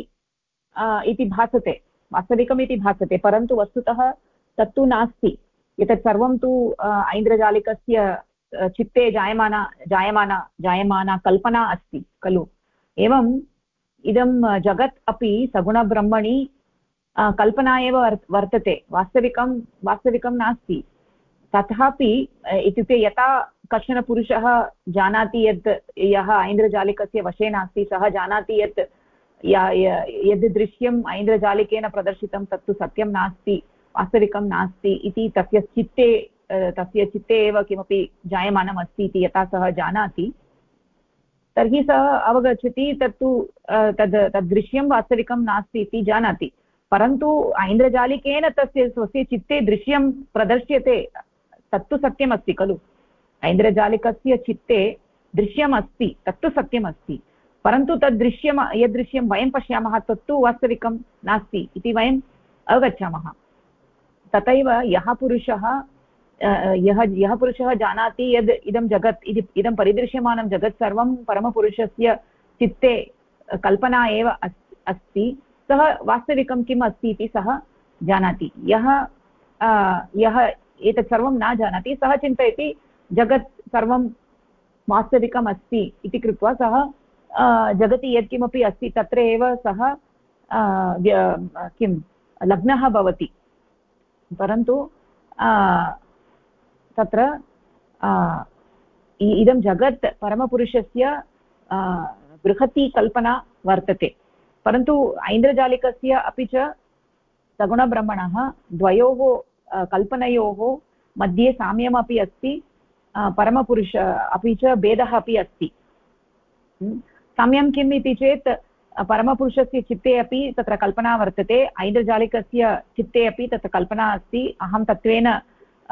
इति भासते। वास्तविकम् इति भासते, परन्तु वस्तुतः तत्तु नास्ति। एतत् सर्वं तु ऐन्द्रजालिकस्य चित्ते जायमाना जायमाना जायमाना कल्पना अस्ति, खलु। एवम् इदं जगत् अपि सगुणब्रह्मणि कल्पना एव वर्तते, वास्तविकं वास्तविकं नास्ति। तथापि इत्युक्ते यथा कश्चन पुरुषः जानाति यत् यः ऐन्द्रजालिकस्य वशे नास्ति, सः जानाति यत् यद् दृश्यम् ऐन्द्रजालिकेन प्रदर्शितं, तत्तु सत्यं नास्ति, वास्तविकं नास्ति इति तस्य चित्ते तस्य चित्ते एव किमपि जायमानम् अस्ति इति यथा सः जानाति, तर्हि सः अवगच्छति तत्तु तद् तद्दृश्यं वास्तविकं नास्ति इति जानाति। परन्तु ऐन्द्रजालिकेन तस्य स्वस्य चित्ते दृश्यं प्रदर्श्यते, तत्तु सत्यमस्ति खलु। ऐन्द्रजालिकस्य चित्ते दृश्यमस्ति, तत्तु सत्यमस्ति। परन्तु तद् दृश्यं यद्दृश्यं वयं पश्यामः, तत्तु वास्तविकं नास्ति इति वयम् अवगच्छामः। तथैव यः पुरुषः यः यः पुरुषः जानाति यद् इदं जगत् इति इदं परिदृश्यमानं जगत् सर्वं परमपुरुषस्य चित्ते कल्पना एव अस्ति। सः वास्तविकं किम् अस्ति इति सः जानाति। यः यः एतत् सर्वं न जानाति, सः चिन्तयति जगत् सर्वं वास्तविकम् अस्ति इति कृत्वा सः जगति यत्किमपि अस्ति तत्र एव सः किं, लग्नः भवति। परन्तु तत्र इदं जगत् परमपुरुषस्य बृहती कल्पना वर्तते। परन्तु ऐन्द्रजालिकस्य अपि च सगुणब्रह्मणः द्वयोः कल्पनयोः मध्ये साम्यमपि अस्ति परमपुरुष, अपि च भेदः अपि अस्ति। साम्यं किम् इति चेत्, परमपुरुषस्य चित्ते अपि तत्र कल्पना वर्तते, ऐन्द्रजालिकस्य चित्ते अपि तत्र कल्पना अस्ति। अहं तत्त्वेन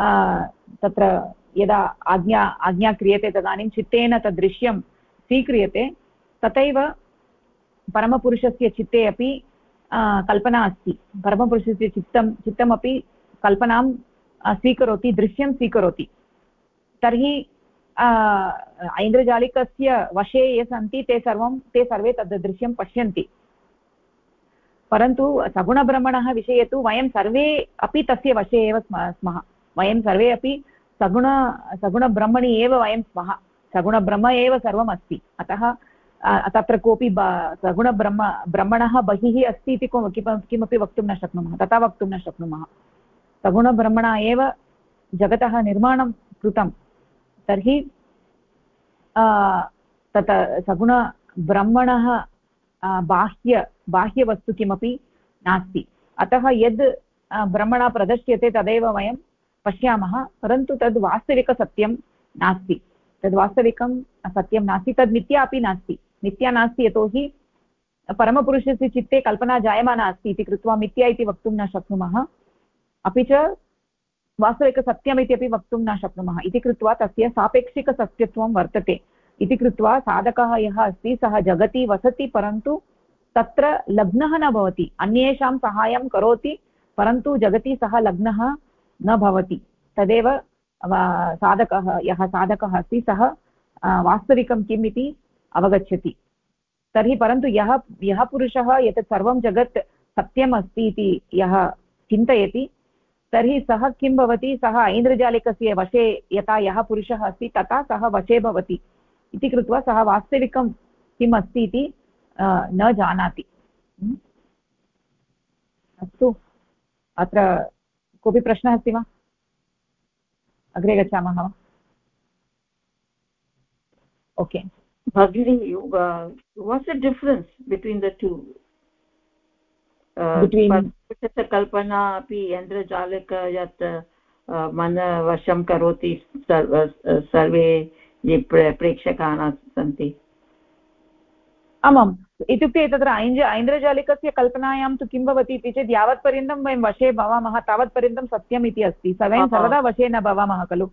तत्र यदा आज्ञा आज्ञा क्रियते तदानीं चित्तेन तद्दृश्यं स्वीक्रियते, तथैव परमपुरुषस्य चित्ते अपि कल्पना अस्ति। परमपुरुषस्य चित्तं, चित्तमपि कल्पनां स्वीकरोति, दृश्यं स्वीकरोति। तर्हि ऐन्द्रजालिकस्य वशे ये सन्ति, ते सर्वं, ते सर्वे तद् दृश्यं पश्यन्ति। परन्तु सगुणब्रह्मणः विषये तु वयं सर्वे अपि तस्य वशे एव स्मः। वयं सर्वे अपि सगुण, सगुणब्रह्मणि एव वयं स्मः। सगुणब्रह्म एव सर्वम् अस्ति अतः तत्र कोऽपि सगुणब्रह्म, ब्रह्मणः बहिः अस्ति इति किमपि वक्तुं न शक्नुमः। तथा वक्तुं न शक्नुमः। सगुणब्रह्मणा एव जगतः निर्माणं कृतं। तर्हि तत्, सगुणब्रह्मणः बाह्य, बाह्यवस्तु किमपि नास्ति। अतः यद् ब्रह्मणा प्रदर्श्यते तदेव वयं पश्यामः, परन्तु तद् वास्तविकसत्यं नास्ति। तद् वास्तविकं सत्यं नास्ति, तद् मिथ्या अपि नास्ति। मिथ्या नास्ति यतोहि परमपुरुषस्य चित्ते कल्पना जायमाना अस्ति इति कृत्वा मिथ्या इति वक्तुं न शक्नुमः। अपि च वास्तविकसत्यम् इत्यपि वक्तुं न शक्नुमः। इति कृत्वा तस्य सापेक्षिकसत्यत्वं वर्तते। इति कृत्वा साधकः यः अस्ति, सः जगति वसति, परन्तु तत्र लग्नः न भवति। अन्येषां सहायं करोति, परन्तु जगति सः लग्नः न भवति। तदेव साधकः, यः साधकः अस्ति, सः वास्तविकं किम् इति अवगच्छति। तर्हि परन्तु यः यः पुरुषः एतत् सर्वं जगत् सत्यम् अस्ति इति यः चिन्तयति, तर्हि सः किं भवति? सः ऐन्द्रजालिकस्य वशे यथा यः पुरुषः अस्ति, तथा सः वशे भवति। इति कृत्वा सः वास्तविकं किम् अस्ति इति न जानाति। अस्तु। अत्र कोऽपि प्रश्नः अस्ति वा? अग्रे गच्छामः वा? Okay what's the difference between the two कल्पना अपि यन्त्रजालक यत् मनवशं करोति सर्वे ये प्रेक्षकाः सन्ति। आमाम्। इत्युक्ते तत्र ऐन्द् ऐन्द्रजालिकस्य कल्पनायां तु किं भवति इति चेत् यावत्पर्यन्तं वयं वशे भवामः तावत्पर्यन्तं सत्यम् इति अस्ति। वयं सर्वदा वशे न भवामः खलु?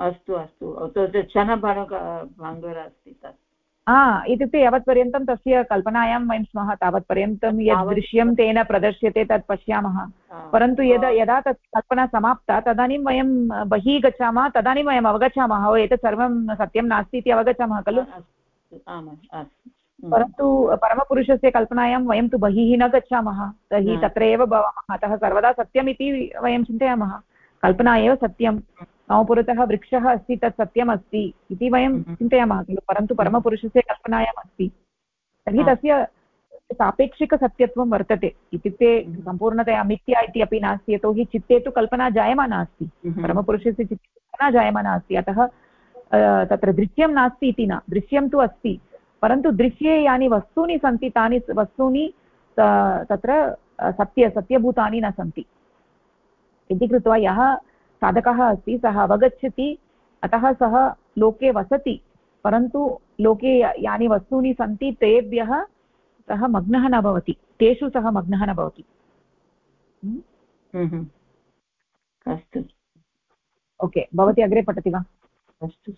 अस्तु अस्तु। क्षणभङ्गुर अस्ति तत्। हा इत्युक्ते यावत्पर्यन्तं तस्य कल्पनायां वयं स्मः तावत्पर्यन्तं यद् दृश्यं तेन प्रदर्श्यते तत् पश्यामः। परन्तु यदा यदा तत् कल्पना समाप्ता तदानीं वयं बहिः गच्छामः तदानीं वयम् अवगच्छामः एतत् सर्वं सत्यं नास्ति इति अवगच्छामः खलु? परन्तु परमपुरुषस्य कल्पनायां वयं तु बहिः न गच्छामः तर्हि तत्र एव भवामः अतः सर्वदा सत्यमिति वयं चिन्तयामः। कल्पना एव सत्यं। मम पुरतः वृक्षः अस्ति तत् सत्यम् अस्ति इति वयं हम्म। चिन्तयामः खलु परन्तु परमपुरुषस्य कल्पनायाम् अस्ति तर्हि तस्य सापेक्षिकसत्यत्वं वर्तते इत्युक्ते हम्म। सम्पूर्णतया मिथ्या इति अपि नास्ति यतोहि चित्ते तु कल्पना जायमाना अस्ति हम्म। परमपुरुषस्य चित्ते कल्पना जायमाना अस्ति अतः तत्र दृश्यं नास्ति इति न दृश्यं तु अस्ति। परन्तु दृश्ये यानि वस्तूनि सन्ति तानि वस्तूनि तत्र सत्य सत्यभूतानि न सन्ति। इति कृत्वा यः साधकः अस्ति सः अवगच्छति अतः सः लोके वसति परन्तु लोके यानि वस्तूनि सन्ति तेभ्यः सः मग्नः न भवति तेषु सः मग्नः न भवति। हम्म? हम्म। अस्तु। ओके भवती अग्रे पठति वा? अस्तु।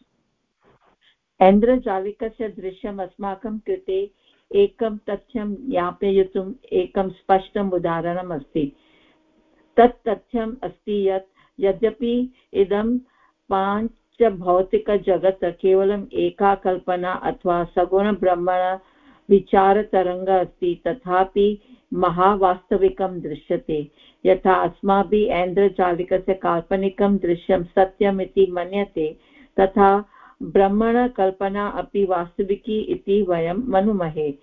ऐन्द्रजालिकस्य दृश्यम् अस्माकं कृते एकं तथ्यं ज्ञापयितुम् एकं स्पष्टम् उदाहरणम् अस्ति। तत् तथ्यम् अस्ति यत् यद्यपि इदं पाञ्चभौतिकजगत् केवलम् एका कल्पना अथवा सगुणब्रह्मण विचारतरङ्ग अस्ति, तथापि महावास्तविकं दृश्यते। यथा अस्माभिः ऐन्द्रजालिकस्य काल्पनिकं दृश्यं सत्यम् इति मन्यते, तथा ब्रह्मणकल्पना अपि वास्तविकी इति वयं मनुमहे।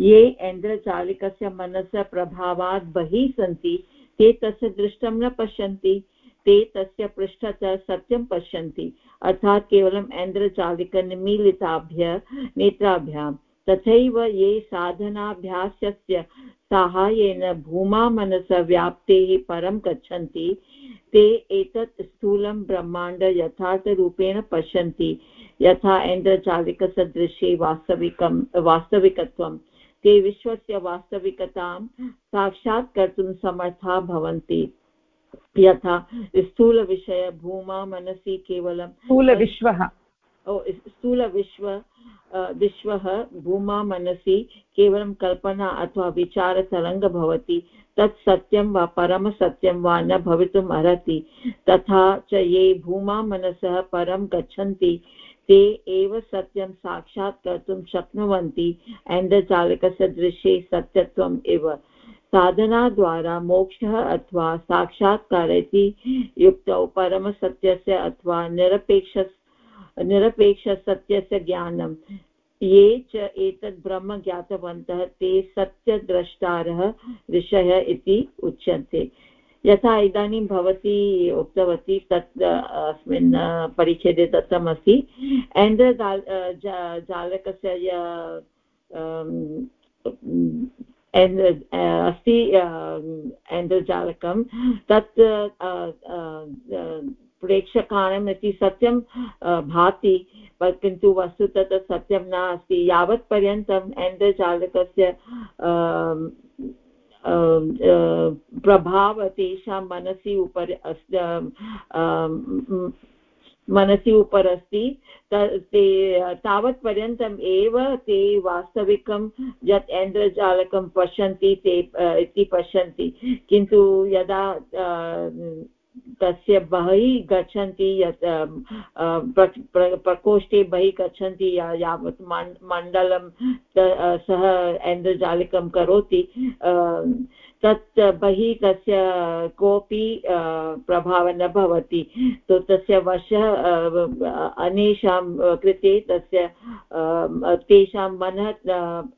ये ऐन्द्रजालिकस्य मनसः प्रभावात् बहिः सन्ति, ते तस्य दृष्टं न पश्यन्ति, ते तस्य पृष्ठतः सत्यं पश्यन्ति, अर्थात् केवलम् ऐन्द्रचालिकनिमीलिताभ्य नेत्राभ्यां तथैव ये साधनाभ्यासस्य साहाय्येन भूमा मनसः व्याप्तेः परं गच्छन्ति, ते एतत् स्थूलं ब्रह्माण्ड यथार्थरूपेण पश्यन्ति। यथा ऐन्द्रचालिकसदृशे वास्तविकं वास्तविकत्वं। ते विश्वस्य वास्तविकतां साक्षात् कर्तुं समर्था भवन्ति। यथा स्थूलविषय भूमा मनसि केवलं स्थूलविश्वः। स्थूलविश्व विश्वः भूमा मनसि केवलं कल्पना अथवा विचारतरङ्ग भवति। तत् सत्यं वा परमसत्यं वा न भवितुम् अर्हति। तथा च ये भूमा मनसः परं गच्छन्ति ते एव सत्यं साक्षात् कर्तुं शक्नुवन्ति। ऐन्द्रचालकस्य दृश्ये सत्यत्वम् एव। साधनाद्वारा मोक्षः अथवा साक्षात्कार इति युक्तौ परमसत्यस्य अथवा निरपेक्ष निरपेक्षसत्यस्य ज्ञानं। ये च एतत् ब्रह्म ज्ञातवन्तः ते सत्यद्रष्टारः ऋषयः इति उच्यन्ते। यथा इदानीं भवती उक्तवती तत् अस्मिन् परिच्छेदे दत्तमस्ति एन्द्रजाल जालकस्य अस्ति ऐन्द्रजालकं तत् प्रेक्षकाणाम् इति सत्यं भाति किन्तु वस्तुतः तत् सत्यं नास्ति। यावत् पर्यन्तम् ऐन्द्रजालकस्य प्रभावः तेषां मनसि उपरि मनसि उपर् अस्ति ते, तावत्पर्यन्तम् एव ते वास्तविकं यत् ऐन्द्रजालकं पश्यन्ति, ते इति पश्यन्ति। किन्तु यदा तस्य बहिः गच्छन्ति यत् प्रकोष्ठे बहिः गच्छन्ति यावत् मण्डलं सः ऐन्द्रजालिकं करोति। तत् बहिः तस्य कोऽपि प्रभावः न भवति। तो तस्य वशः अन्येषां कृते तस्य तेषां मनः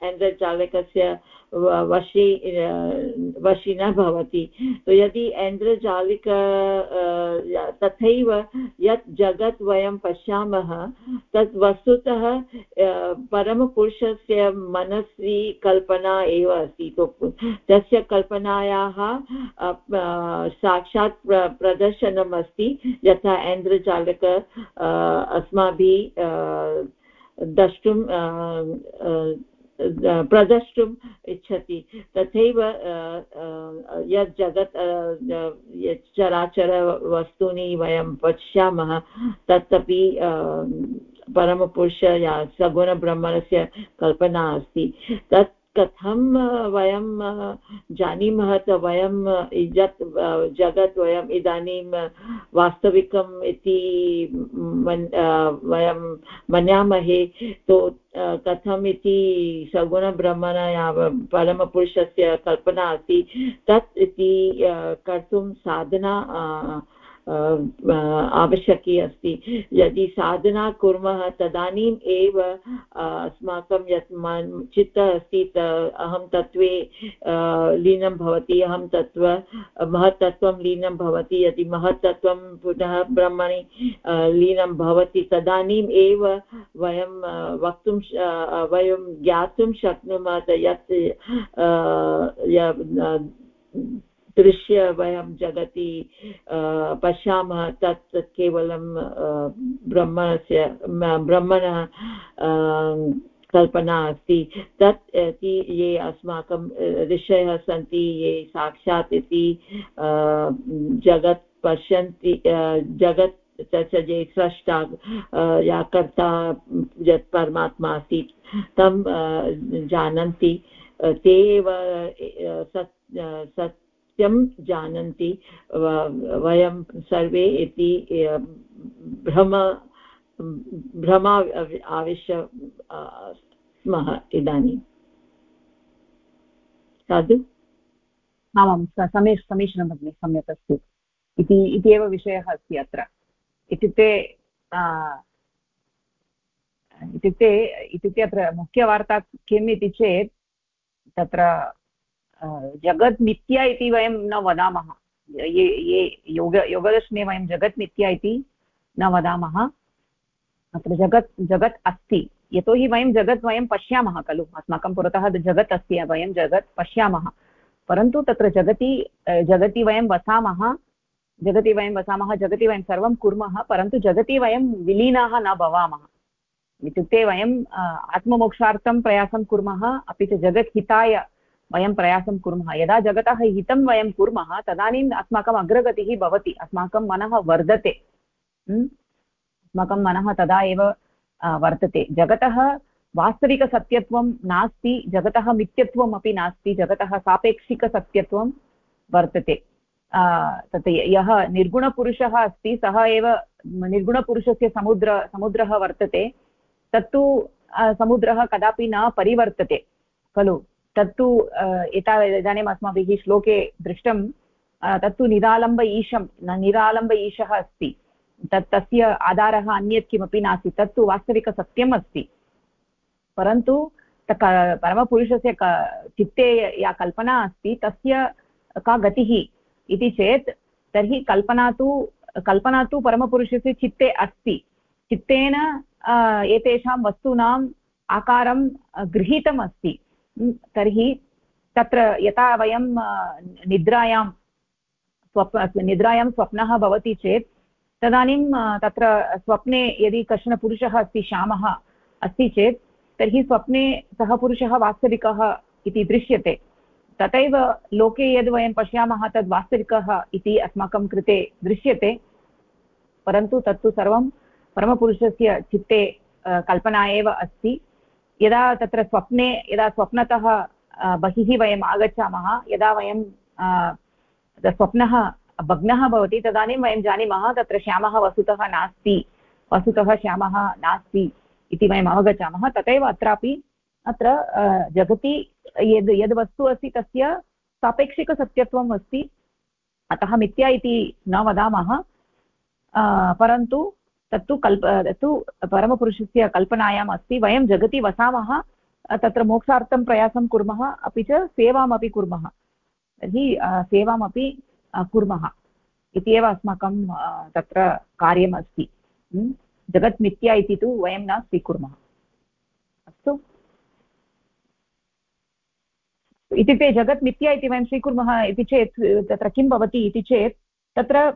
ऐन्द्रजालिकस्य वशी वशी न भवति। तो यदि ऐन्द्रजालिक तथैव यत् जगत् वयं पश्यामः, तत् वस्तुतः परमपुरुषस्य मनसि कल्पना एव अस्ति। तो तस्य कल्पनायाः साक्षात् प्रदर्शनम् अस्ति, यथा ऐन्द्रजालिक अस्माभिः द्रष्टुं प्रद्रष्टुम् इच्छति। तथैव यत् जगत् यत् चराचरवस्तूनि वयं पश्यामः तत् परमपुरुष या सगुणब्रह्मणस्य कल्पना अस्ति। तत् कथं वयं जानीमः वयं यत् जगत् वयम् इदानीं वास्तविकम् इति वयं मन्यामहे। तो कथम् इति सगुणब्रह्मण या परमपुरुषस्य कल्पना अस्ति तत् इति कर्तुं साधना आवश्यकी अस्ति। यदि साधना कुर्मः, तदानीम् एव अस्माकं यत् चित्तः अस्ति अहं तत्त्वे लीनं भवति। अहं तत्त्व, महत्तत्त्वं लीनं भवति। यदि महत्तत्त्वं पुनः ब्रह्मणि लीनं भवति, तदानीम् एव वयं वक्तुं वयं ज्ञातुं शक्नुमः यत् दृश्य वयं जगति पश्यामः तत् केवलं ब्रह्मणस्य ब्रह्मणः कल्पना अस्ति। तत्, इति ये अस्माकं ऋषयः सन्ति, ये साक्षात् इति जगत् पश्यन्ति जगत् तस्य ये स्रष्टा या कर्ता यत् परमात्मा अस्ति, तं जानन्ति। ते एव सत् सत् सत्यं जानन्ति वयं सर्वे इति भ्रम, भ्रमा आविश्य स्मः इदानीं। साधु? आमां समीक् समीचीनं भगिनि, सम्यक् अस्ति। इति इति एव विषयः अस्ति अत्र। इत्युक्ते इत्युक्ते इत्युक्ते अत्र मुख्यवार्ता किम् इति चेत्, तत्र जगत् मिथ्या इति वयं न वदामः। ये ये योग, योगदर्शने वयं जगत् मिथ्या इति न वदामः। अत्र जगत् जगत् अस्ति। यतोहि वयं जगत् वयं पश्यामः खलु। अस्माकं पुरतः जगत् अस्ति, वयं जगत् पश्यामः। परन्तु तत्र जगति जगति वयं वसामः, जगति वयं वसामः, जगति वयं सर्वं कुर्मः, परन्तु जगति वयं विलीनाः न भवामः। इत्युक्ते वयम् आत्ममोक्षार्थं प्रयासं कुर्मः, अपि च जगत् हिताय वयं प्रयासं कुर्मः। यदा जगतः हितं वयं कुर्मः, तदानीम् अस्माकम् अग्रगतिः भवति। अस्माकं मनः वर्धते। अस्माकं मनः तदा एव वर्तते जगतः वास्तविकसत्यत्वं नास्ति, जगतः मिथ्यत्वम् अपि नास्ति, जगतः सापेक्षिकसत्यत्वं वर्तते। तत् यः निर्गुणपुरुषः अस्ति, सः एव निर्गुणपुरुषस्य समुद्र, समुद्रः वर्तते। तत्तु समुद्रः कदापि न परिवर्तते। खलु? तत्तु एता इदानीम् अस्माभिः श्लोके दृष्टं तत्तु निरालम्ब ईशं निरालम्ब ईशः अस्ति। तत् तस्य आधारः अन्यत् किमपि नास्ति। तत्तु वास्तविकसत्यम् अस्ति। परन्तु परमपुरुषस्य चित्ते या कल्पना अस्ति, तस्य का गतिः इति चेत्, तर्हि कल्पना तु कल्पना तु परमपुरुषस्य चित्ते अस्ति। चित्तेन एतेषां वस्तूनाम् आकारं गृहीतम् अस्ति। तर्हि तत्र यथा वयं निद्रायां स्वप् निद्रायां स्वप्नः भवति चेत्, तदानीं तत्र स्वप्ने यदि कश्चन पुरुषः अस्ति, श्यामः अस्ति चेत्, तर्हि स्वप्ने सः पुरुषः वास्तविकः इति दृश्यते। तथैव लोके यद् वयं पश्यामः तद् वास्तविकः इति अस्माकं कृते दृश्यते, परन्तु तत्तु सर्वं परमपुरुषस्य चित्ते कल्पना एव अस्ति। यदा तत्र स्वप्ने, यदा स्वप्नतः बहिः वयम् आगच्छामः, यदा वयं स्वप्नः भग्नः भवति, तदानीं वयं जानीमः, तत्र श्यामः वस्तुतः नास्ति वस्तुतः श्यामः नास्ति इति वयम् अवगच्छामः, तथैव अत्रापि अत्र जगति यद् यद् अस्ति तस्य सापेक्षिकसत्यत्वम् अस्ति, अतः मिथ्या इति न वदामः परन्तु तत्तु कल्प तत्तु परमपुरुषस्य कल्पनायाम् अस्ति। वयं जगति वसामः तत्र मोक्षार्थं प्रयासं कुर्मः, अपि च सेवामपि कुर्मः। तर्हि सेवामपि कुर्मः। इति एव अस्माकं तत्र कार्यम् अस्ति। जगत् मिथ्या इति तु वयं न स्वीकुर्मः। अस्तु। इत्युक्ते जगत् मिथ्या इति वयं स्वीकुर्मः इति चेत्, तत्र किं भवति इति चेत्, तत्र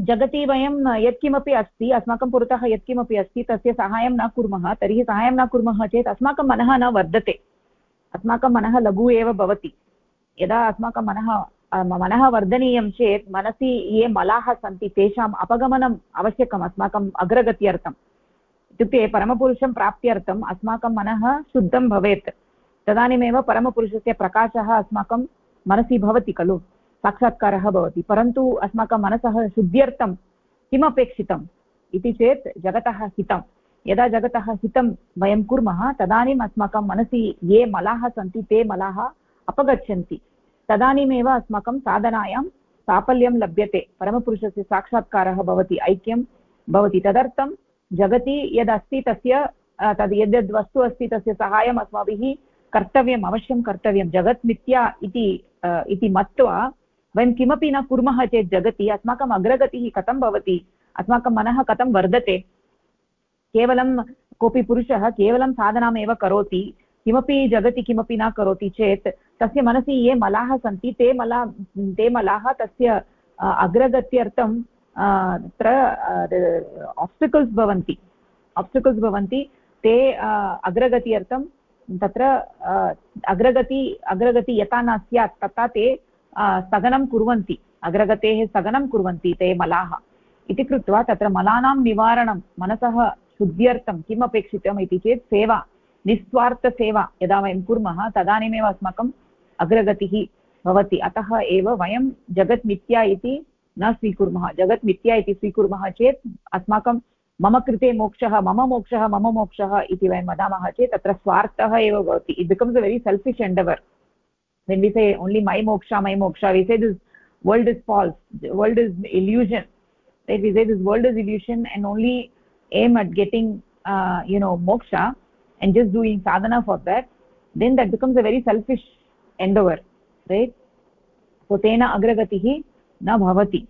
जगति वयं यत्किमपि अस्ति, अस्माकं पुरतः यत्किमपि अस्ति, तस्य सहायं न कुर्मः, तर्हि सहायं न कुर्मः चेत् अस्माकं मनः न वर्धते। अस्माकं मनः लघु एव भवति। यदा अस्माकं मनः मनः वर्धनीयं चेत् मनसि ये मलाः सन्ति, तेषाम् अपगमनम् आवश्यकम् अस्माकम् अग्रगत्यर्थम्। इत्युक्ते परमपुरुषं प्राप्त्यर्थम् अस्माकं मनः शुद्धं भवेत्। तदानीमेव परमपुरुषस्य प्रकाशः अस्माकं मनसि भवति खलु। साक्षात्कारः भवति, परन्तु अस्माकं मनसः शुद्ध्यर्थं किमपेक्षितम् इति चेत् जगतः हितं यदा जगतः हितं वयं कुर्मः, तदानीम् अस्माकं मनसि ये मलाः सन्ति ते मलाः अपगच्छन्ति। तदानीमेव अस्माकं साधनायां साफल्यं लभ्यते, परमपुरुषस्य साक्षात्कारः भवति, ऐक्यं भवति। तदर्थं जगति यदस्ति तस्य तद् यद्यद् वस्तु अस्ति तस्य सहायम् अस्माभिः कर्तव्यम्, अवश्यं कर्तव्यं। जगत् मिथ्या इति मत्वा वयं किमपि न कुर्मः चेत् जगति, अस्माकम् अग्रगतिः कथं भवति, अस्माकं मनः कथं वर्धते, केवलं कोऽपि पुरुषः केवलं साधनामेव करोति, किमपि जगति किमपि न करोति चेत् तस्य मनसि ये मलाः सन्ति, ते मला, ते मलाः तस्य अग्रगत्यर्थं तत्र आब्स्टिकल्स् भवन्ति आब्स्टिकल्स् भवन्ति, ते अग्रगत्यर्थं तत्र अग्रगति अग्रगति यथा न स्यात् तथा ते स्थगनं कुर्वन्ति, अग्रगतेः स्थगनं कुर्वन्ति ते मलाः। इति कृत्वा तत्र मलानां निवारणं मनसः शुद्ध्यर्थं किम् अपेक्षितम् इति चेत् सेवा, निस्वार्थसेवा यदा वयं कुर्मः तदानीमेव अस्माकम् अग्रगतिः भवति। अतः एव वयं जगत् मिथ्या इति न स्वीकुर्मः। जगत् मिथ्या इति स्वीकुर्मः चेत् अस्माकं मम कृते मोक्षः, मम मोक्षः मम मोक्षः इति वयं वदामः चेत् तत्र स्वार्थः एव भवति। It becomes a very selfish endeavour when we say only my moksha my moksha we say this world is false the world is illusion right we say this world is illusion and only aim at getting uh, you know moksha and just doing sadhana for that then that becomes a very selfish endeavor right so tena agragatihi na bhavati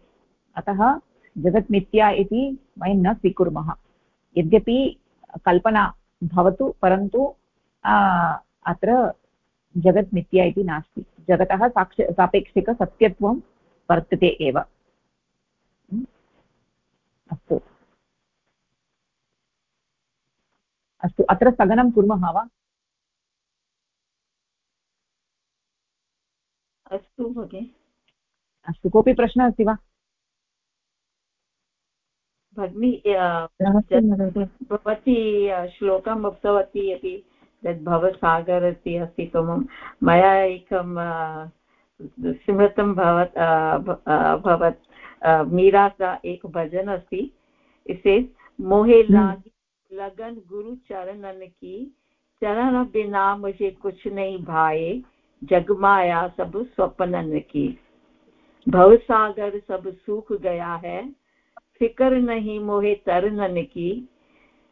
अतः जगत् मिथ्या इति वयं न स्वीकुर्मः यद्यपि कल्पना भवतु परन्तु अत्र जगत् मिथ्या इति नास्ति। जगतः साक्ष सापेक्षिकसत्यत्वं वर्तते एव। अस्तु। अस्तु अत्र स्थगनं कुर्मः वा? अस्तु भगिनि अस्तु कोऽपि प्रश्नः अस्ति वा? भगिनी भवती श्लोकम् उक्तवती अपि तद् भवसागर इति अस्ति मम मया एकं स्मृतं भवत् अभवत् मीरा का एक भजन अस्ति। इसे मोहे हम्म। लागी लगन गुरु चरणन की चरण बिना मुझे कुछ नहीं भाए जगमाया सब स्वप्नन की। भवसागर सब सूख गया है फिकर नहीं मोहे तरनन की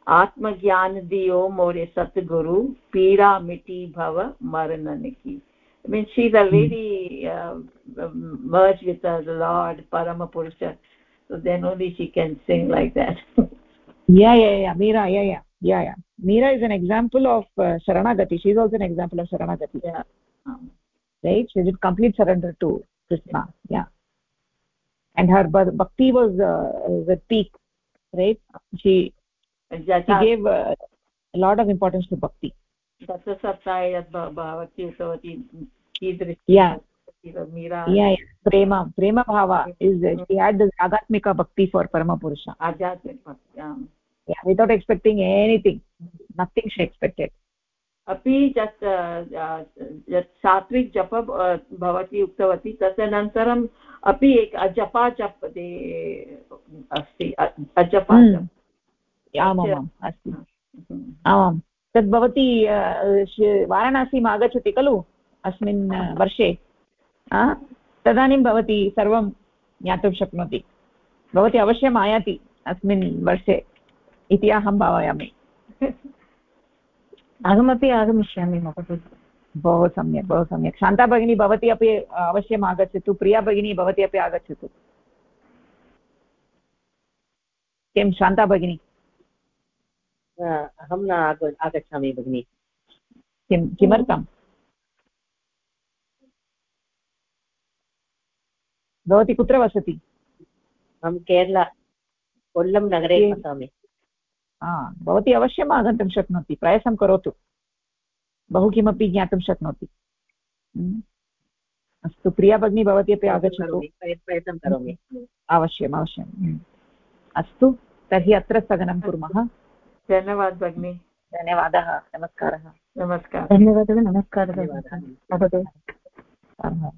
आत्मज्ञान दियो मोरे सतगुरु पीड़ा मिटी भव मरणन की I mean, she's already uh, merged with uh, the Lord, Paramapurusha. So then only she can sing like that. yeah, yeah, yeah. Meera, yeah, yeah, yeah, yeah. Meera is an example of uh, Sharanagati. She's also an example of Sharanagati. Yeah. Um, right? She did complete surrender to Krishna. Yeah. And her bhakti was uh, the peak, right? She he gave uh, a lot of importance to bhakti दशसप्ताहे यद् भवती उक्तवती कीदृशी Meera for parama purusha adhyatmik bhakti yeah. yeah without expecting anything nothing she expected अपि यत् यत् सात्विक् जप भवती उक्तवती तदनन्तरं अपि एक अजपा जप् अस्ति अजपा हम्म। जप् आमामाम् अस्ति। आमां तद् भवती वाराणसीम् आगच्छति खलु? अस्मिन् वर्षे? तदानीं भवती सर्वं ज्ञातुं शक्नोति। भवती अवश्यम् आयाति अस्मिन् वर्षे। इति अहं भावयामि। अहमपि आगमिष्यामि महोदय। बहु सम्यक् बहु सम्यक्। शान्ता भगिनी भवती अपि अवश्यम् आगच्छतु। प्रिया भगिनी भवती अपि आगच्छतु। किं शान्ता भगिनी? अहं न आग- आगच्छामि भगिनि। किं किमर्थम् भवती कुत्र वसति? अहं केरला कोल्लं नगरे वसामि। हा भवती अवश्यम् आगन्तुं शक्नोति प्रयासं करोतु। बहु किमपि ज्ञातुं शक्नोति। अस्तु प्रिया भगिनी भवती अपि आगच्छतु। प्रयत्नं करोमि। अवश्यम् अवश्यम्। अस्तु तर्हि अत्र स्थगनं कुर्मः। धन्यवाद भगिनि। धन्यवादः नमस्कारः। नमस्कारः। धन्यवादः नमस्कारः। नमस्कारः